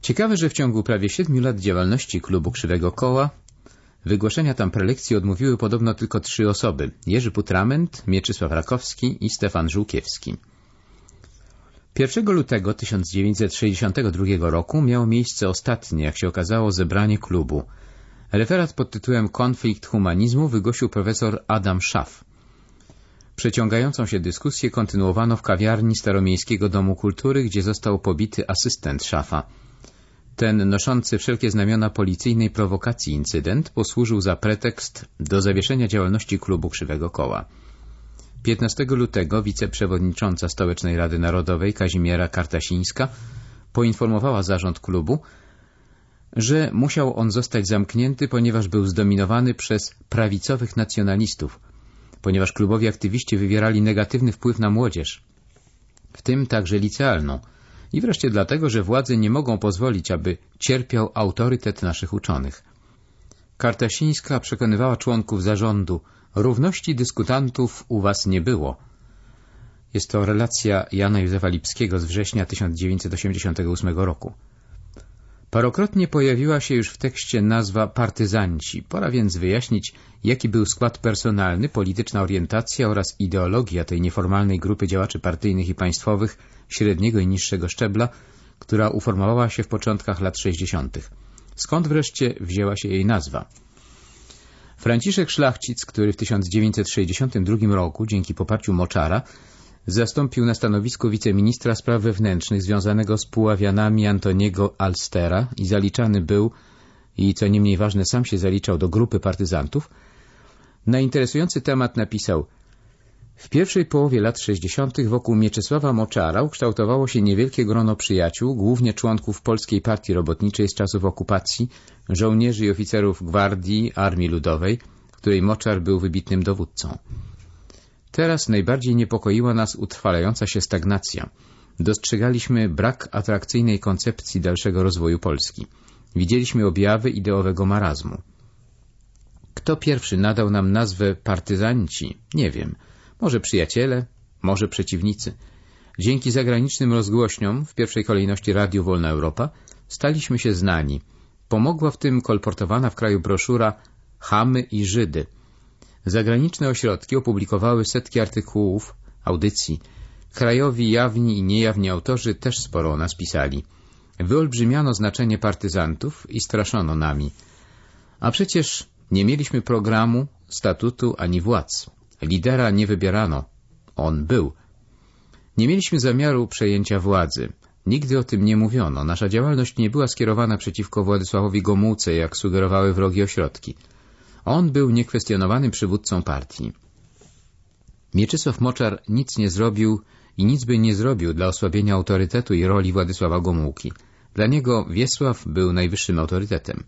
Ciekawe, że w ciągu prawie siedmiu lat działalności klubu Krzywego Koła wygłoszenia tam prelekcji odmówiły podobno tylko trzy osoby — Jerzy Putrament, Mieczysław Rakowski i Stefan Żółkiewski. 1 lutego 1962 roku miało miejsce ostatnie, jak się okazało, zebranie klubu. Referat pod tytułem Konflikt humanizmu wygłosił profesor Adam Schaff. Przeciągającą się dyskusję kontynuowano w kawiarni Staromiejskiego Domu Kultury, gdzie został pobity asystent Szaffa. Ten noszący wszelkie znamiona policyjnej prowokacji incydent posłużył za pretekst do zawieszenia działalności klubu Krzywego Koła. 15 lutego wiceprzewodnicząca Stołecznej Rady Narodowej Kazimiera Kartasińska poinformowała zarząd klubu, że musiał on zostać zamknięty, ponieważ był zdominowany przez prawicowych nacjonalistów, ponieważ klubowi aktywiści wywierali negatywny wpływ na młodzież. w tym także licealną. I wreszcie dlatego, że władze nie mogą pozwolić, aby cierpiał autorytet naszych uczonych. Kartasińska przekonywała członków zarządu, równości dyskutantów u was nie było. Jest to relacja Jana Józefa Lipskiego z września 1988 roku. Parokrotnie pojawiła się już w tekście nazwa partyzanci. Pora więc wyjaśnić, jaki był skład personalny, polityczna orientacja oraz ideologia tej nieformalnej grupy działaczy partyjnych i państwowych średniego i niższego szczebla, która uformowała się w początkach lat 60. Skąd wreszcie wzięła się jej nazwa? Franciszek Szlachcic, który w 1962 roku dzięki poparciu Moczara zastąpił na stanowisku wiceministra spraw wewnętrznych związanego z Puławianami Antoniego Alstera i zaliczany był, i co niemniej ważne, sam się zaliczał do grupy partyzantów, na interesujący temat napisał w pierwszej połowie lat 60. wokół Mieczysława Moczara ukształtowało się niewielkie grono przyjaciół, głównie członków Polskiej Partii Robotniczej z czasów okupacji, żołnierzy i oficerów Gwardii Armii Ludowej, której Moczar był wybitnym dowódcą. Teraz najbardziej niepokoiła nas utrwalająca się stagnacja. Dostrzegaliśmy brak atrakcyjnej koncepcji dalszego rozwoju Polski. Widzieliśmy objawy ideowego marazmu. Kto pierwszy nadał nam nazwę partyzanci? Nie wiem. Może przyjaciele, może przeciwnicy. Dzięki zagranicznym rozgłośniom, w pierwszej kolejności Radio Wolna Europa, staliśmy się znani. Pomogła w tym kolportowana w kraju broszura Chamy i Żydy – Zagraniczne ośrodki opublikowały setki artykułów, audycji. Krajowi jawni i niejawni autorzy też sporo o nas pisali. Wyolbrzymiano znaczenie partyzantów i straszono nami. A przecież nie mieliśmy programu, statutu ani władz. Lidera nie wybierano. On był. Nie mieliśmy zamiaru przejęcia władzy. Nigdy o tym nie mówiono. Nasza działalność nie była skierowana przeciwko Władysławowi Gomułce, jak sugerowały wrogie ośrodki. On był niekwestionowanym przywódcą partii. Mieczysław Moczar nic nie zrobił i nic by nie zrobił dla osłabienia autorytetu i roli Władysława Gomułki. Dla niego Wiesław był najwyższym autorytetem.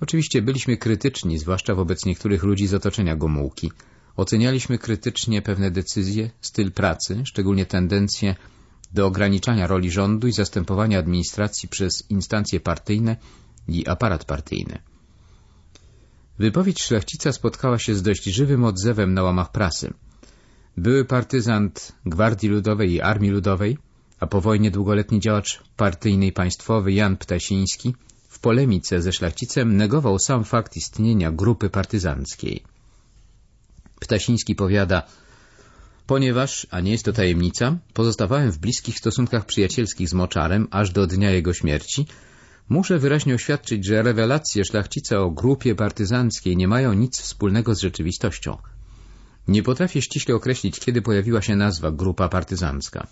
Oczywiście byliśmy krytyczni, zwłaszcza wobec niektórych ludzi z otoczenia Gomułki. Ocenialiśmy krytycznie pewne decyzje, styl pracy, szczególnie tendencje do ograniczania roli rządu i zastępowania administracji przez instancje partyjne i aparat partyjny. Wypowiedź szlachcica spotkała się z dość żywym odzewem na łamach prasy. Były partyzant Gwardii Ludowej i Armii Ludowej, a po wojnie długoletni działacz partyjny państwowy Jan Ptasiński w polemice ze szlachcicem negował sam fakt istnienia grupy partyzanckiej. Ptasiński powiada, ponieważ, a nie jest to tajemnica, pozostawałem w bliskich stosunkach przyjacielskich z Moczarem aż do dnia jego śmierci, Muszę wyraźnie oświadczyć, że rewelacje szlachcica o grupie partyzanckiej nie mają nic wspólnego z rzeczywistością. Nie potrafię ściśle określić, kiedy pojawiła się nazwa grupa partyzancka.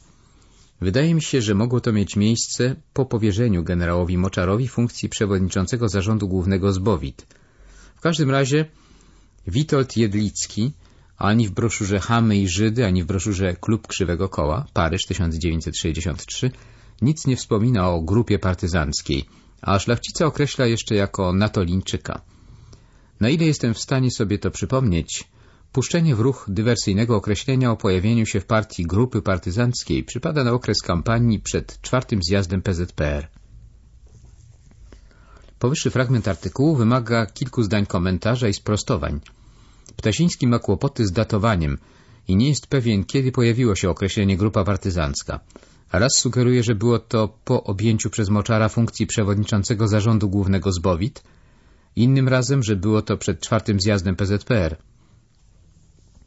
Wydaje mi się, że mogło to mieć miejsce po powierzeniu generałowi Moczarowi funkcji przewodniczącego zarządu głównego Zbowit. W każdym razie Witold Jedlicki ani w broszurze Hamy i Żydy, ani w broszurze Klub Krzywego Koła, Paryż 1963, nic nie wspomina o grupie partyzanckiej, a szlachcica określa jeszcze jako natolińczyka. Na ile jestem w stanie sobie to przypomnieć, puszczenie w ruch dywersyjnego określenia o pojawieniu się w partii grupy partyzanckiej przypada na okres kampanii przed czwartym zjazdem PZPR. Powyższy fragment artykułu wymaga kilku zdań komentarza i sprostowań. Ptasiński ma kłopoty z datowaniem i nie jest pewien, kiedy pojawiło się określenie grupa partyzancka. Raz sugeruje, że było to po objęciu przez Moczara funkcji przewodniczącego zarządu głównego Zbowit, innym razem, że było to przed czwartym zjazdem PZPR.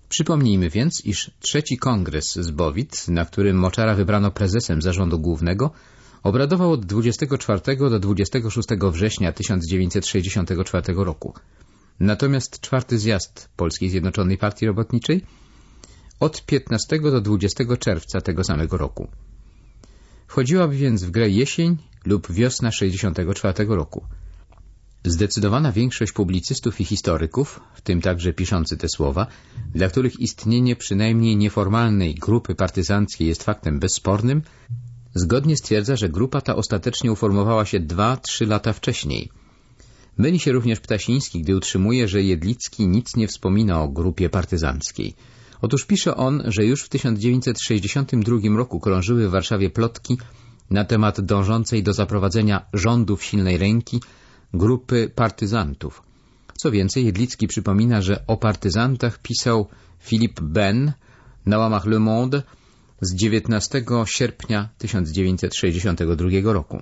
Przypomnijmy więc, iż trzeci kongres Zbowit, na którym Moczara wybrano prezesem zarządu głównego, obradował od 24 do 26 września 1964 roku. Natomiast czwarty zjazd Polskiej Zjednoczonej Partii Robotniczej od 15 do 20 czerwca tego samego roku. Wchodziłaby więc w grę jesień lub wiosna 64 roku. Zdecydowana większość publicystów i historyków, w tym także piszący te słowa, dla których istnienie przynajmniej nieformalnej grupy partyzanckiej jest faktem bezspornym, zgodnie stwierdza, że grupa ta ostatecznie uformowała się dwa, trzy lata wcześniej. Myli się również Ptasiński, gdy utrzymuje, że Jedlicki nic nie wspomina o grupie partyzanckiej. Otóż pisze on, że już w 1962 roku krążyły w Warszawie plotki na temat dążącej do zaprowadzenia rządów silnej ręki grupy partyzantów. Co więcej, Jedlicki przypomina, że o partyzantach pisał Philippe Ben na łamach Le Monde z 19 sierpnia 1962 roku.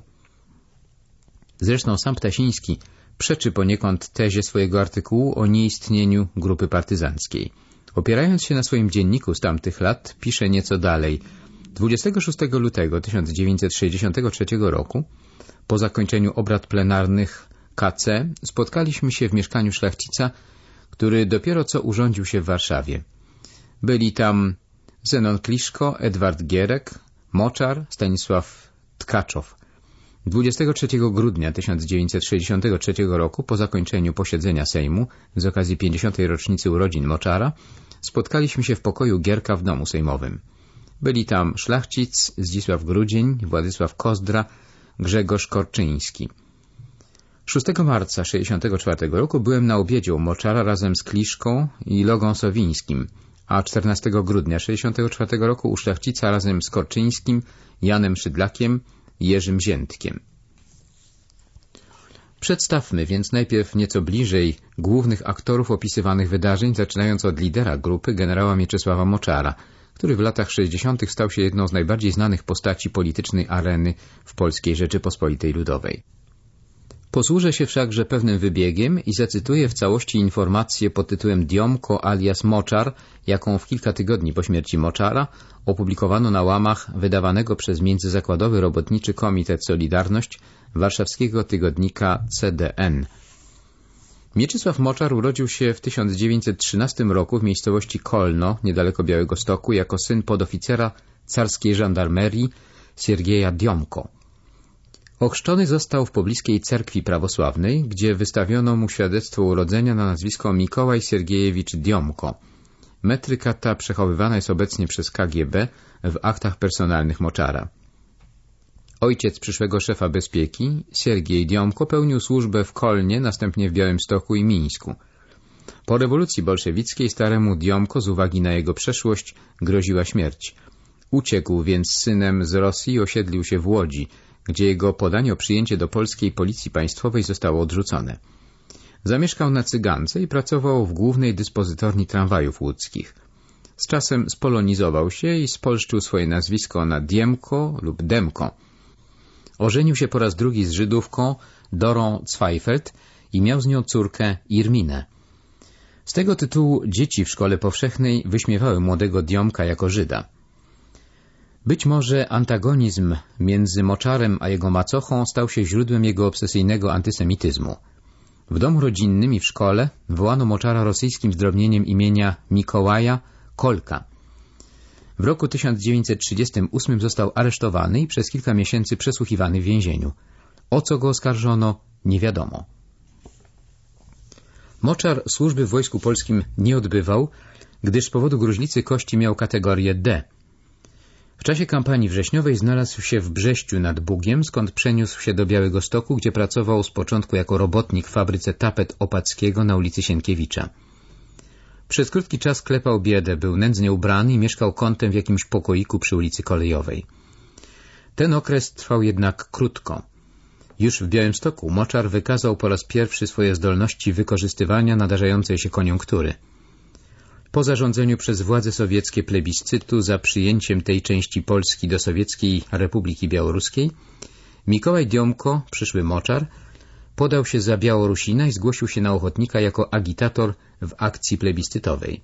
Zresztą sam Ptasiński przeczy poniekąd tezie swojego artykułu o nieistnieniu grupy partyzanckiej. Opierając się na swoim dzienniku z tamtych lat, pisze nieco dalej. 26 lutego 1963 roku, po zakończeniu obrad plenarnych KC, spotkaliśmy się w mieszkaniu szlachcica, który dopiero co urządził się w Warszawie. Byli tam Zenon Kliszko, Edward Gierek, Moczar, Stanisław Tkaczow. 23 grudnia 1963 roku, po zakończeniu posiedzenia Sejmu z okazji 50. rocznicy urodzin Moczara, spotkaliśmy się w pokoju Gierka w domu sejmowym. Byli tam Szlachcic, Zdzisław Grudzień, Władysław Kozdra, Grzegorz Korczyński. 6 marca 1964 roku byłem na obiedzie u Moczara razem z Kliszką i Logą Sowińskim, a 14 grudnia 1964 roku u Szlachcica razem z Korczyńskim, Janem Szydlakiem Jerzym Ziętkiem. Przedstawmy więc najpierw nieco bliżej głównych aktorów opisywanych wydarzeń, zaczynając od lidera grupy generała Mieczysława Moczara, który w latach 60. stał się jedną z najbardziej znanych postaci politycznej areny w Polskiej Rzeczypospolitej Ludowej. Posłużę się wszakże pewnym wybiegiem i zacytuję w całości informację pod tytułem Diomko alias Moczar, jaką w kilka tygodni po śmierci Moczara opublikowano na łamach wydawanego przez Międzyzakładowy Robotniczy Komitet Solidarność warszawskiego tygodnika CDN. Mieczysław Moczar urodził się w 1913 roku w miejscowości Kolno, niedaleko Białego Stoku, jako syn podoficera carskiej żandarmerii Siergieja Diomko. Ochrzczony został w pobliskiej cerkwi prawosławnej, gdzie wystawiono mu świadectwo urodzenia na nazwisko Mikołaj Siergiejewicz Diomko. Metryka ta przechowywana jest obecnie przez KGB w aktach personalnych Moczara. Ojciec przyszłego szefa bezpieki, Siergiej Diomko, pełnił służbę w Kolnie, następnie w Białymstoku i Mińsku. Po rewolucji bolszewickiej staremu Diomko z uwagi na jego przeszłość groziła śmierć. Uciekł więc synem z Rosji i osiedlił się w Łodzi, gdzie jego podanie o przyjęcie do polskiej policji państwowej zostało odrzucone. Zamieszkał na Cygance i pracował w głównej dyspozytorni tramwajów łódzkich. Z czasem spolonizował się i spolszczył swoje nazwisko na Diemko lub Demko. Ożenił się po raz drugi z Żydówką Dorą Zweifeld i miał z nią córkę Irminę. Z tego tytułu dzieci w szkole powszechnej wyśmiewały młodego Diomka jako Żyda. Być może antagonizm między Moczarem a jego macochą stał się źródłem jego obsesyjnego antysemityzmu. W domu rodzinnym i w szkole wołano Moczara rosyjskim zdrobnieniem imienia Mikołaja Kolka. W roku 1938 został aresztowany i przez kilka miesięcy przesłuchiwany w więzieniu. O co go oskarżono, nie wiadomo. Moczar służby w Wojsku Polskim nie odbywał, gdyż z powodu gruźlicy kości miał kategorię D – w czasie kampanii wrześniowej znalazł się w Brześciu nad Bugiem, skąd przeniósł się do Białego Stoku, gdzie pracował z początku jako robotnik w fabryce tapet opackiego na ulicy Sienkiewicza. Przez krótki czas klepał biedę, był nędznie ubrany i mieszkał kątem w jakimś pokoiku przy ulicy Kolejowej. Ten okres trwał jednak krótko. Już w Białymstoku Moczar wykazał po raz pierwszy swoje zdolności wykorzystywania nadarzającej się koniunktury – po zarządzeniu przez władze sowieckie plebiscytu za przyjęciem tej części Polski do Sowieckiej Republiki Białoruskiej, Mikołaj Diomko, przyszły moczar, podał się za Białorusina i zgłosił się na ochotnika jako agitator w akcji plebiscytowej.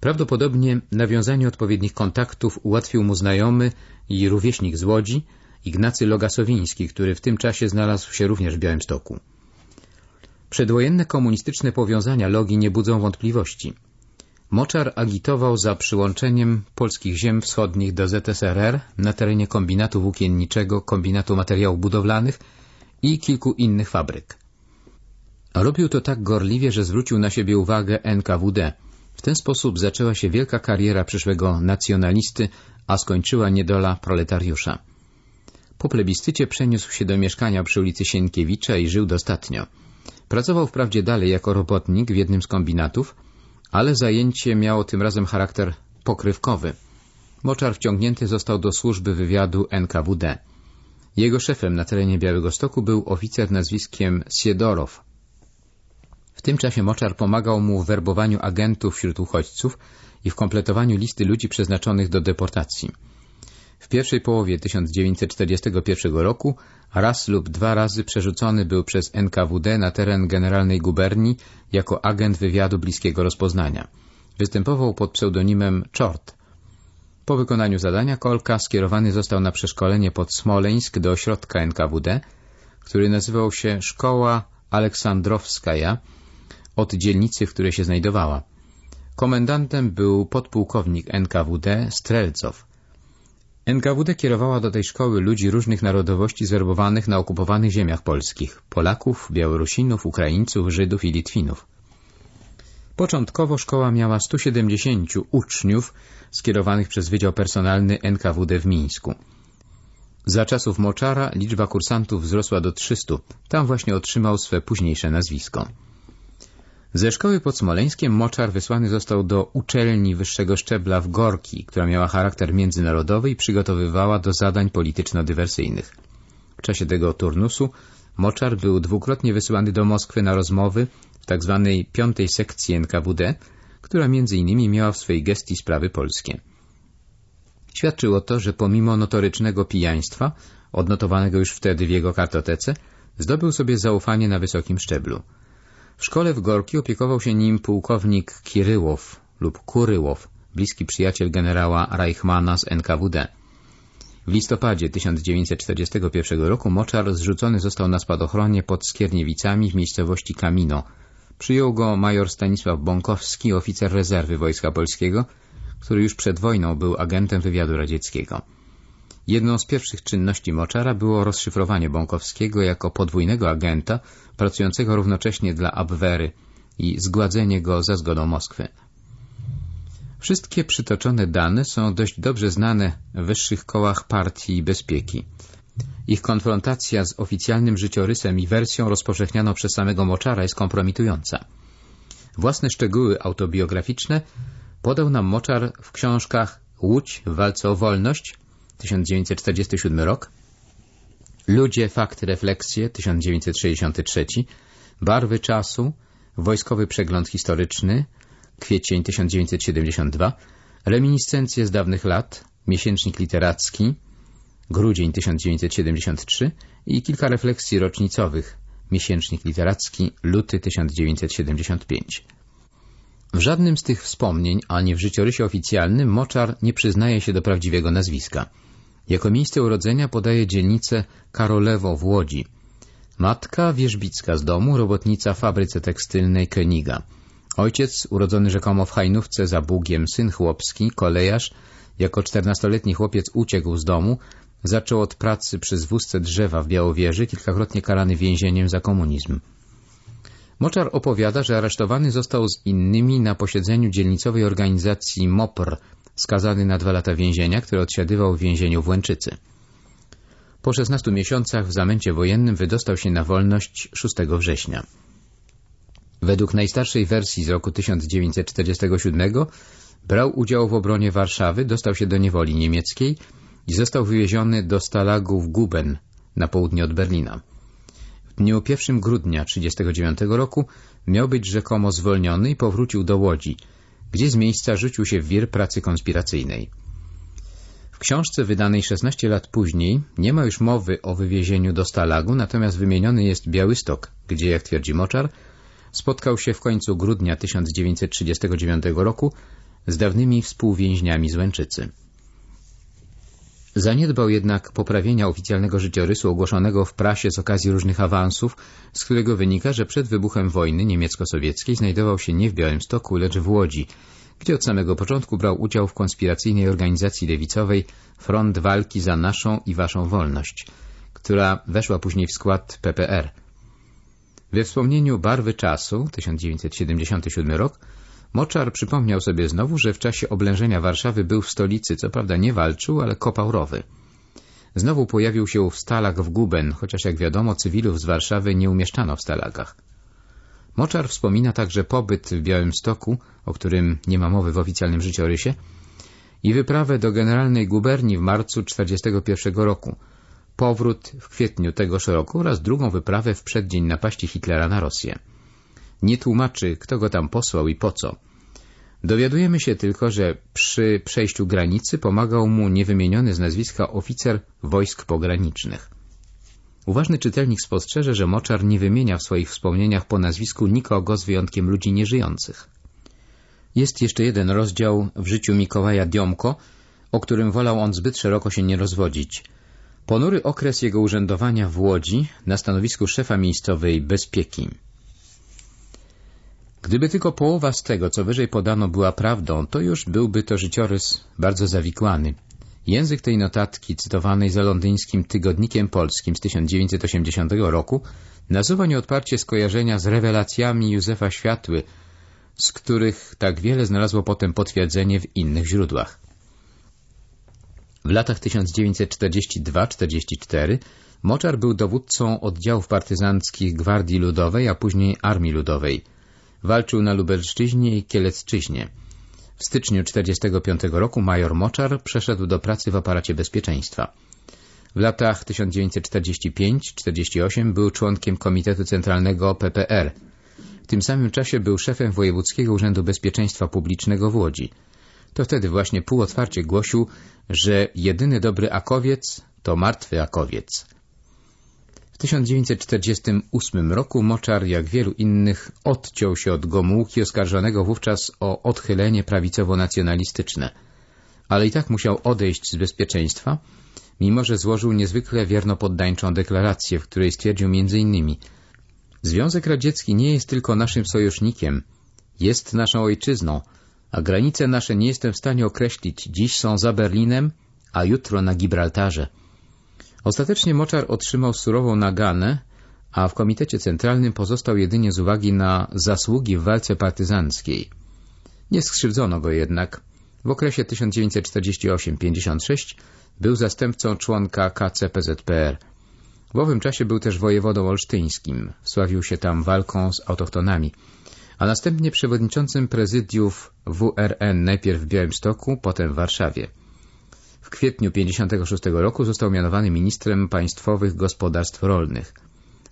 Prawdopodobnie nawiązanie odpowiednich kontaktów ułatwił mu znajomy i rówieśnik z Łodzi, Ignacy Logasowiński, który w tym czasie znalazł się również w Białymstoku. Przedwojenne komunistyczne powiązania Logi nie budzą wątpliwości. Moczar agitował za przyłączeniem polskich ziem wschodnich do ZSRR na terenie kombinatu włókienniczego, kombinatu materiałów budowlanych i kilku innych fabryk. Robił to tak gorliwie, że zwrócił na siebie uwagę NKWD. W ten sposób zaczęła się wielka kariera przyszłego nacjonalisty, a skończyła niedola proletariusza. Po plebiscycie przeniósł się do mieszkania przy ulicy Sienkiewicza i żył dostatnio. Pracował wprawdzie dalej jako robotnik w jednym z kombinatów, ale zajęcie miało tym razem charakter pokrywkowy. Moczar wciągnięty został do służby wywiadu NKWD. Jego szefem na terenie Białego Stoku był oficer nazwiskiem Siedorow. W tym czasie Moczar pomagał mu w werbowaniu agentów wśród uchodźców i w kompletowaniu listy ludzi przeznaczonych do deportacji. W pierwszej połowie 1941 roku raz lub dwa razy przerzucony był przez NKWD na teren Generalnej Guberni jako agent wywiadu bliskiego rozpoznania. Występował pod pseudonimem Czort. Po wykonaniu zadania Kolka skierowany został na przeszkolenie pod Smoleńsk do ośrodka NKWD, który nazywał się Szkoła Aleksandrowskaja od dzielnicy, w której się znajdowała. Komendantem był podpułkownik NKWD Strelcow. NKWD kierowała do tej szkoły ludzi różnych narodowości zwerbowanych na okupowanych ziemiach polskich — Polaków, Białorusinów, Ukraińców, Żydów i Litwinów. Początkowo szkoła miała 170 uczniów skierowanych przez Wydział Personalny NKWD w Mińsku. Za czasów Moczara liczba kursantów wzrosła do 300. Tam właśnie otrzymał swe późniejsze nazwisko. Ze szkoły pod Smoleńskiem Moczar wysłany został do uczelni wyższego szczebla w Gorki, która miała charakter międzynarodowy i przygotowywała do zadań polityczno-dywersyjnych. W czasie tego turnusu Moczar był dwukrotnie wysyłany do Moskwy na rozmowy w tzw. Tak piątej sekcji NKWD, która innymi miała w swej gestii sprawy polskie. Świadczyło to, że pomimo notorycznego pijaństwa, odnotowanego już wtedy w jego kartotece, zdobył sobie zaufanie na wysokim szczeblu. W szkole w Gorki opiekował się nim pułkownik Kiryłow lub Kuryłow, bliski przyjaciel generała Reichmana z NKWD. W listopadzie 1941 roku Moczar zrzucony został na spadochronie pod Skierniewicami w miejscowości Kamino. Przyjął go major Stanisław Bąkowski, oficer rezerwy Wojska Polskiego, który już przed wojną był agentem wywiadu radzieckiego. Jedną z pierwszych czynności Moczara było rozszyfrowanie Bąkowskiego jako podwójnego agenta pracującego równocześnie dla Abwery i zgładzenie go za zgodą Moskwy. Wszystkie przytoczone dane są dość dobrze znane w wyższych kołach partii bezpieki. Ich konfrontacja z oficjalnym życiorysem i wersją rozpowszechnianą przez samego Moczara jest kompromitująca. Własne szczegóły autobiograficzne podał nam Moczar w książkach Łódź w walce o wolność 1947 rok, Ludzie, fakty, refleksje 1963, Barwy czasu, Wojskowy przegląd historyczny, kwiecień 1972, Reminiscencje z dawnych lat, Miesięcznik literacki, grudzień 1973 i kilka refleksji rocznicowych, Miesięcznik literacki, luty 1975. W żadnym z tych wspomnień, ani w życiorysie oficjalnym, Moczar nie przyznaje się do prawdziwego nazwiska. Jako miejsce urodzenia podaje dzielnicę Karolewo w Łodzi. Matka wierzbicka z domu, robotnica w fabryce tekstylnej Keniga. Ojciec, urodzony rzekomo w Hajnówce za Bugiem, syn chłopski, kolejarz, jako czternastoletni chłopiec uciekł z domu, zaczął od pracy przy zwózce drzewa w Białowieży, kilkakrotnie karany więzieniem za komunizm. Moczar opowiada, że aresztowany został z innymi na posiedzeniu dzielnicowej organizacji MOPR skazany na dwa lata więzienia, które odsiadywał w więzieniu w Łęczycy. Po 16 miesiącach w zamęcie wojennym wydostał się na wolność 6 września. Według najstarszej wersji z roku 1947 brał udział w obronie Warszawy, dostał się do niewoli niemieckiej i został wywieziony do Stalagu w Guben na południe od Berlina. W dniu 1 grudnia 1939 roku miał być rzekomo zwolniony i powrócił do Łodzi, gdzie z miejsca rzucił się w wir pracy konspiracyjnej. W książce wydanej 16 lat później nie ma już mowy o wywiezieniu do Stalagu, natomiast wymieniony jest Białystok, gdzie, jak twierdzi Moczar, spotkał się w końcu grudnia 1939 roku z dawnymi współwięźniami z Łęczycy. Zaniedbał jednak poprawienia oficjalnego życiorysu ogłoszonego w prasie z okazji różnych awansów, z którego wynika, że przed wybuchem wojny niemiecko-sowieckiej znajdował się nie w Białymstoku, lecz w Łodzi, gdzie od samego początku brał udział w konspiracyjnej organizacji lewicowej Front Walki za Naszą i Waszą Wolność, która weszła później w skład PPR. We wspomnieniu Barwy Czasu, 1977 rok, Moczar przypomniał sobie znowu, że w czasie oblężenia Warszawy był w stolicy, co prawda nie walczył, ale kopał rowy. Znowu pojawił się w stalach w Guben, chociaż jak wiadomo cywilów z Warszawy nie umieszczano w stalagach. Moczar wspomina także pobyt w Białymstoku, o którym nie ma mowy w oficjalnym życiorysie, i wyprawę do generalnej guberni w marcu 1941 roku, powrót w kwietniu tegoż roku oraz drugą wyprawę w przeddzień napaści Hitlera na Rosję. Nie tłumaczy, kto go tam posłał i po co. Dowiadujemy się tylko, że przy przejściu granicy pomagał mu niewymieniony z nazwiska oficer wojsk pogranicznych. Uważny czytelnik spostrzeże, że Moczar nie wymienia w swoich wspomnieniach po nazwisku nikogo z wyjątkiem ludzi nieżyjących. Jest jeszcze jeden rozdział w życiu Mikołaja Diomko, o którym wolał on zbyt szeroko się nie rozwodzić. Ponury okres jego urzędowania w Łodzi na stanowisku szefa miejscowej bezpieki. Gdyby tylko połowa z tego, co wyżej podano, była prawdą, to już byłby to życiorys bardzo zawikłany. Język tej notatki, cytowanej za londyńskim Tygodnikiem Polskim z 1980 roku, nasuwa nieodparcie skojarzenia z rewelacjami Józefa Światły, z których tak wiele znalazło potem potwierdzenie w innych źródłach. W latach 1942-44 Moczar był dowódcą oddziałów partyzanckich Gwardii Ludowej, a później Armii Ludowej. Walczył na Lubelszczyźnie i Kielecczyźnie. W styczniu 1945 roku major Moczar przeszedł do pracy w aparacie bezpieczeństwa. W latach 1945-48 był członkiem Komitetu Centralnego PPR. W tym samym czasie był szefem Wojewódzkiego Urzędu Bezpieczeństwa Publicznego w Łodzi. To wtedy właśnie półotwarcie głosił, że jedyny dobry Akowiec to martwy Akowiec. W 1948 roku Moczar, jak wielu innych, odciął się od Gomułki oskarżonego wówczas o odchylenie prawicowo-nacjonalistyczne. Ale i tak musiał odejść z bezpieczeństwa, mimo że złożył niezwykle wiernopoddańczą deklarację, w której stwierdził m.in. Związek Radziecki nie jest tylko naszym sojusznikiem, jest naszą ojczyzną, a granice nasze nie jestem w stanie określić. Dziś są za Berlinem, a jutro na Gibraltarze. Ostatecznie Moczar otrzymał surową naganę, a w Komitecie Centralnym pozostał jedynie z uwagi na zasługi w walce partyzanckiej. Nie skrzywdzono go jednak. W okresie 1948-56 był zastępcą członka KCPZPR. W owym czasie był też wojewodą olsztyńskim. Sławił się tam walką z autochtonami. A następnie przewodniczącym prezydiów WRN najpierw w Białymstoku, potem w Warszawie. W kwietniu 1956 roku został mianowany ministrem państwowych gospodarstw rolnych.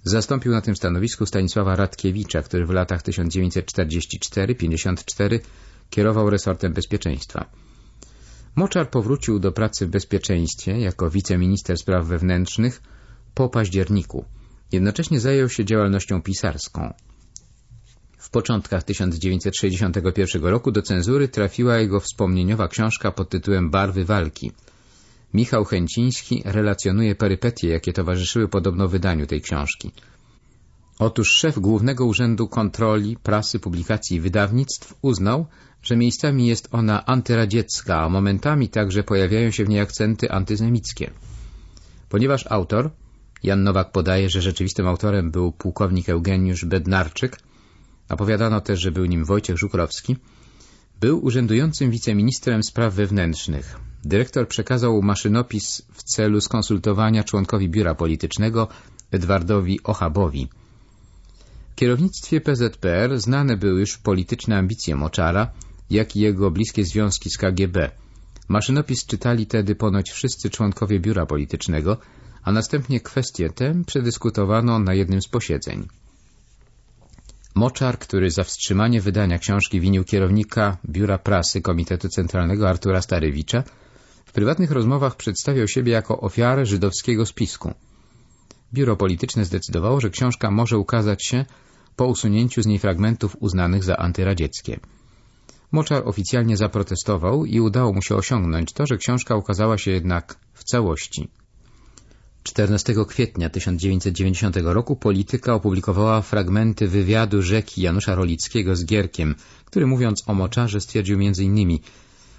Zastąpił na tym stanowisku Stanisława Radkiewicza, który w latach 1944-54 kierował resortem bezpieczeństwa. Moczar powrócił do pracy w bezpieczeństwie jako wiceminister spraw wewnętrznych po październiku. Jednocześnie zajął się działalnością pisarską. W początkach 1961 roku do cenzury trafiła jego wspomnieniowa książka pod tytułem Barwy walki. Michał Chęciński relacjonuje perypetie, jakie towarzyszyły podobno wydaniu tej książki. Otóż szef Głównego Urzędu Kontroli, Prasy, Publikacji i Wydawnictw uznał, że miejscami jest ona antyradziecka, a momentami także pojawiają się w niej akcenty antyzemickie. Ponieważ autor, Jan Nowak podaje, że rzeczywistym autorem był pułkownik Eugeniusz Bednarczyk, a powiadano też, że był nim Wojciech Żukrowski, był urzędującym wiceministrem spraw wewnętrznych. Dyrektor przekazał maszynopis w celu skonsultowania członkowi biura politycznego Edwardowi Ochabowi. W kierownictwie PZPR znane były już polityczne ambicje Moczara, jak i jego bliskie związki z KGB. Maszynopis czytali tedy ponoć wszyscy członkowie biura politycznego, a następnie kwestię tę przedyskutowano na jednym z posiedzeń. Moczar, który za wstrzymanie wydania książki winił kierownika Biura Prasy Komitetu Centralnego Artura Starewicza, w prywatnych rozmowach przedstawiał siebie jako ofiarę żydowskiego spisku. Biuro polityczne zdecydowało, że książka może ukazać się po usunięciu z niej fragmentów uznanych za antyradzieckie. Moczar oficjalnie zaprotestował i udało mu się osiągnąć to, że książka ukazała się jednak w całości. 14 kwietnia 1990 roku Polityka opublikowała fragmenty wywiadu rzeki Janusza Rolickiego z Gierkiem, który mówiąc o moczarze stwierdził m.in.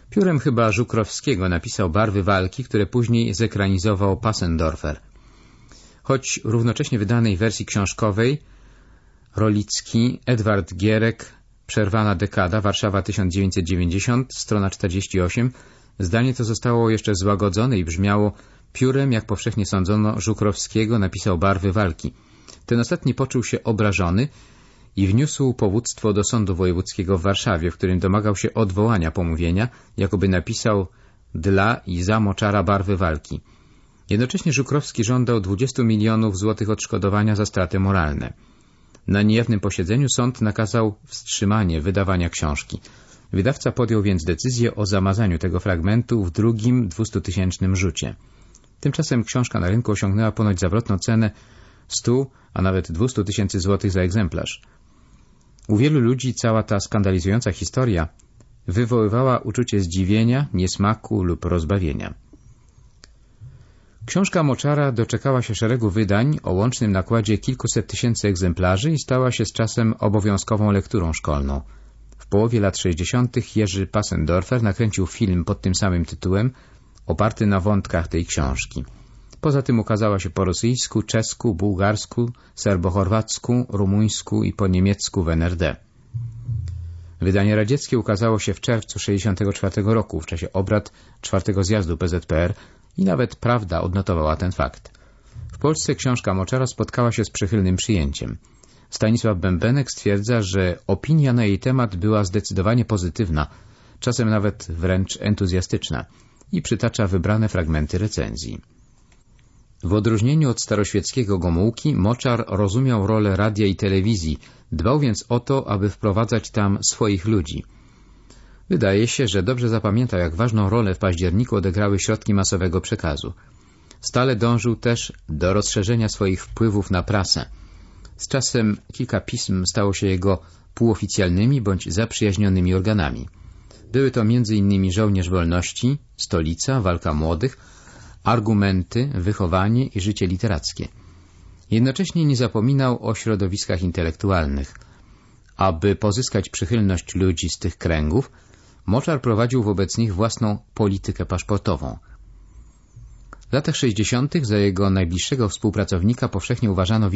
Piórem chyba Żukrowskiego napisał barwy walki, które później zekranizował Passendorfer. Choć równocześnie wydanej wersji książkowej Rolicki, Edward Gierek, Przerwana dekada, Warszawa 1990, strona 48, zdanie to zostało jeszcze złagodzone i brzmiało Piórem, jak powszechnie sądzono, Żukrowskiego napisał barwy walki. Ten ostatni poczuł się obrażony i wniósł powództwo do Sądu Wojewódzkiego w Warszawie, w którym domagał się odwołania pomówienia, jakoby napisał dla i za Moczara barwy walki. Jednocześnie Żukrowski żądał 20 milionów złotych odszkodowania za straty moralne. Na niejawnym posiedzeniu sąd nakazał wstrzymanie wydawania książki. Wydawca podjął więc decyzję o zamazaniu tego fragmentu w drugim dwustutysięcznym rzucie. Tymczasem książka na rynku osiągnęła ponoć zawrotną cenę 100, a nawet 200 tysięcy złotych za egzemplarz. U wielu ludzi cała ta skandalizująca historia wywoływała uczucie zdziwienia, niesmaku lub rozbawienia. Książka Moczara doczekała się szeregu wydań o łącznym nakładzie kilkuset tysięcy egzemplarzy i stała się z czasem obowiązkową lekturą szkolną. W połowie lat 60. Jerzy Passendorfer nakręcił film pod tym samym tytułem, oparty na wątkach tej książki. Poza tym ukazała się po rosyjsku, czesku, bułgarsku, serbochorwacku, rumuńsku i po niemiecku w NRD. Wydanie radzieckie ukazało się w czerwcu 1964 roku w czasie obrad czwartego zjazdu PZPR i nawet Prawda odnotowała ten fakt. W Polsce książka Moczara spotkała się z przychylnym przyjęciem. Stanisław Bębenek stwierdza, że opinia na jej temat była zdecydowanie pozytywna, czasem nawet wręcz entuzjastyczna i przytacza wybrane fragmenty recenzji. W odróżnieniu od staroświeckiego Gomułki, Moczar rozumiał rolę radia i telewizji, dbał więc o to, aby wprowadzać tam swoich ludzi. Wydaje się, że dobrze zapamiętał, jak ważną rolę w październiku odegrały środki masowego przekazu. Stale dążył też do rozszerzenia swoich wpływów na prasę. Z czasem kilka pism stało się jego półoficjalnymi bądź zaprzyjaźnionymi organami. Były to m.in. Żołnierz Wolności, Stolica, Walka Młodych, Argumenty, Wychowanie i Życie Literackie. Jednocześnie nie zapominał o środowiskach intelektualnych. Aby pozyskać przychylność ludzi z tych kręgów, Moczar prowadził wobec nich własną politykę paszportową. W latach 60. za jego najbliższego współpracownika powszechnie uważano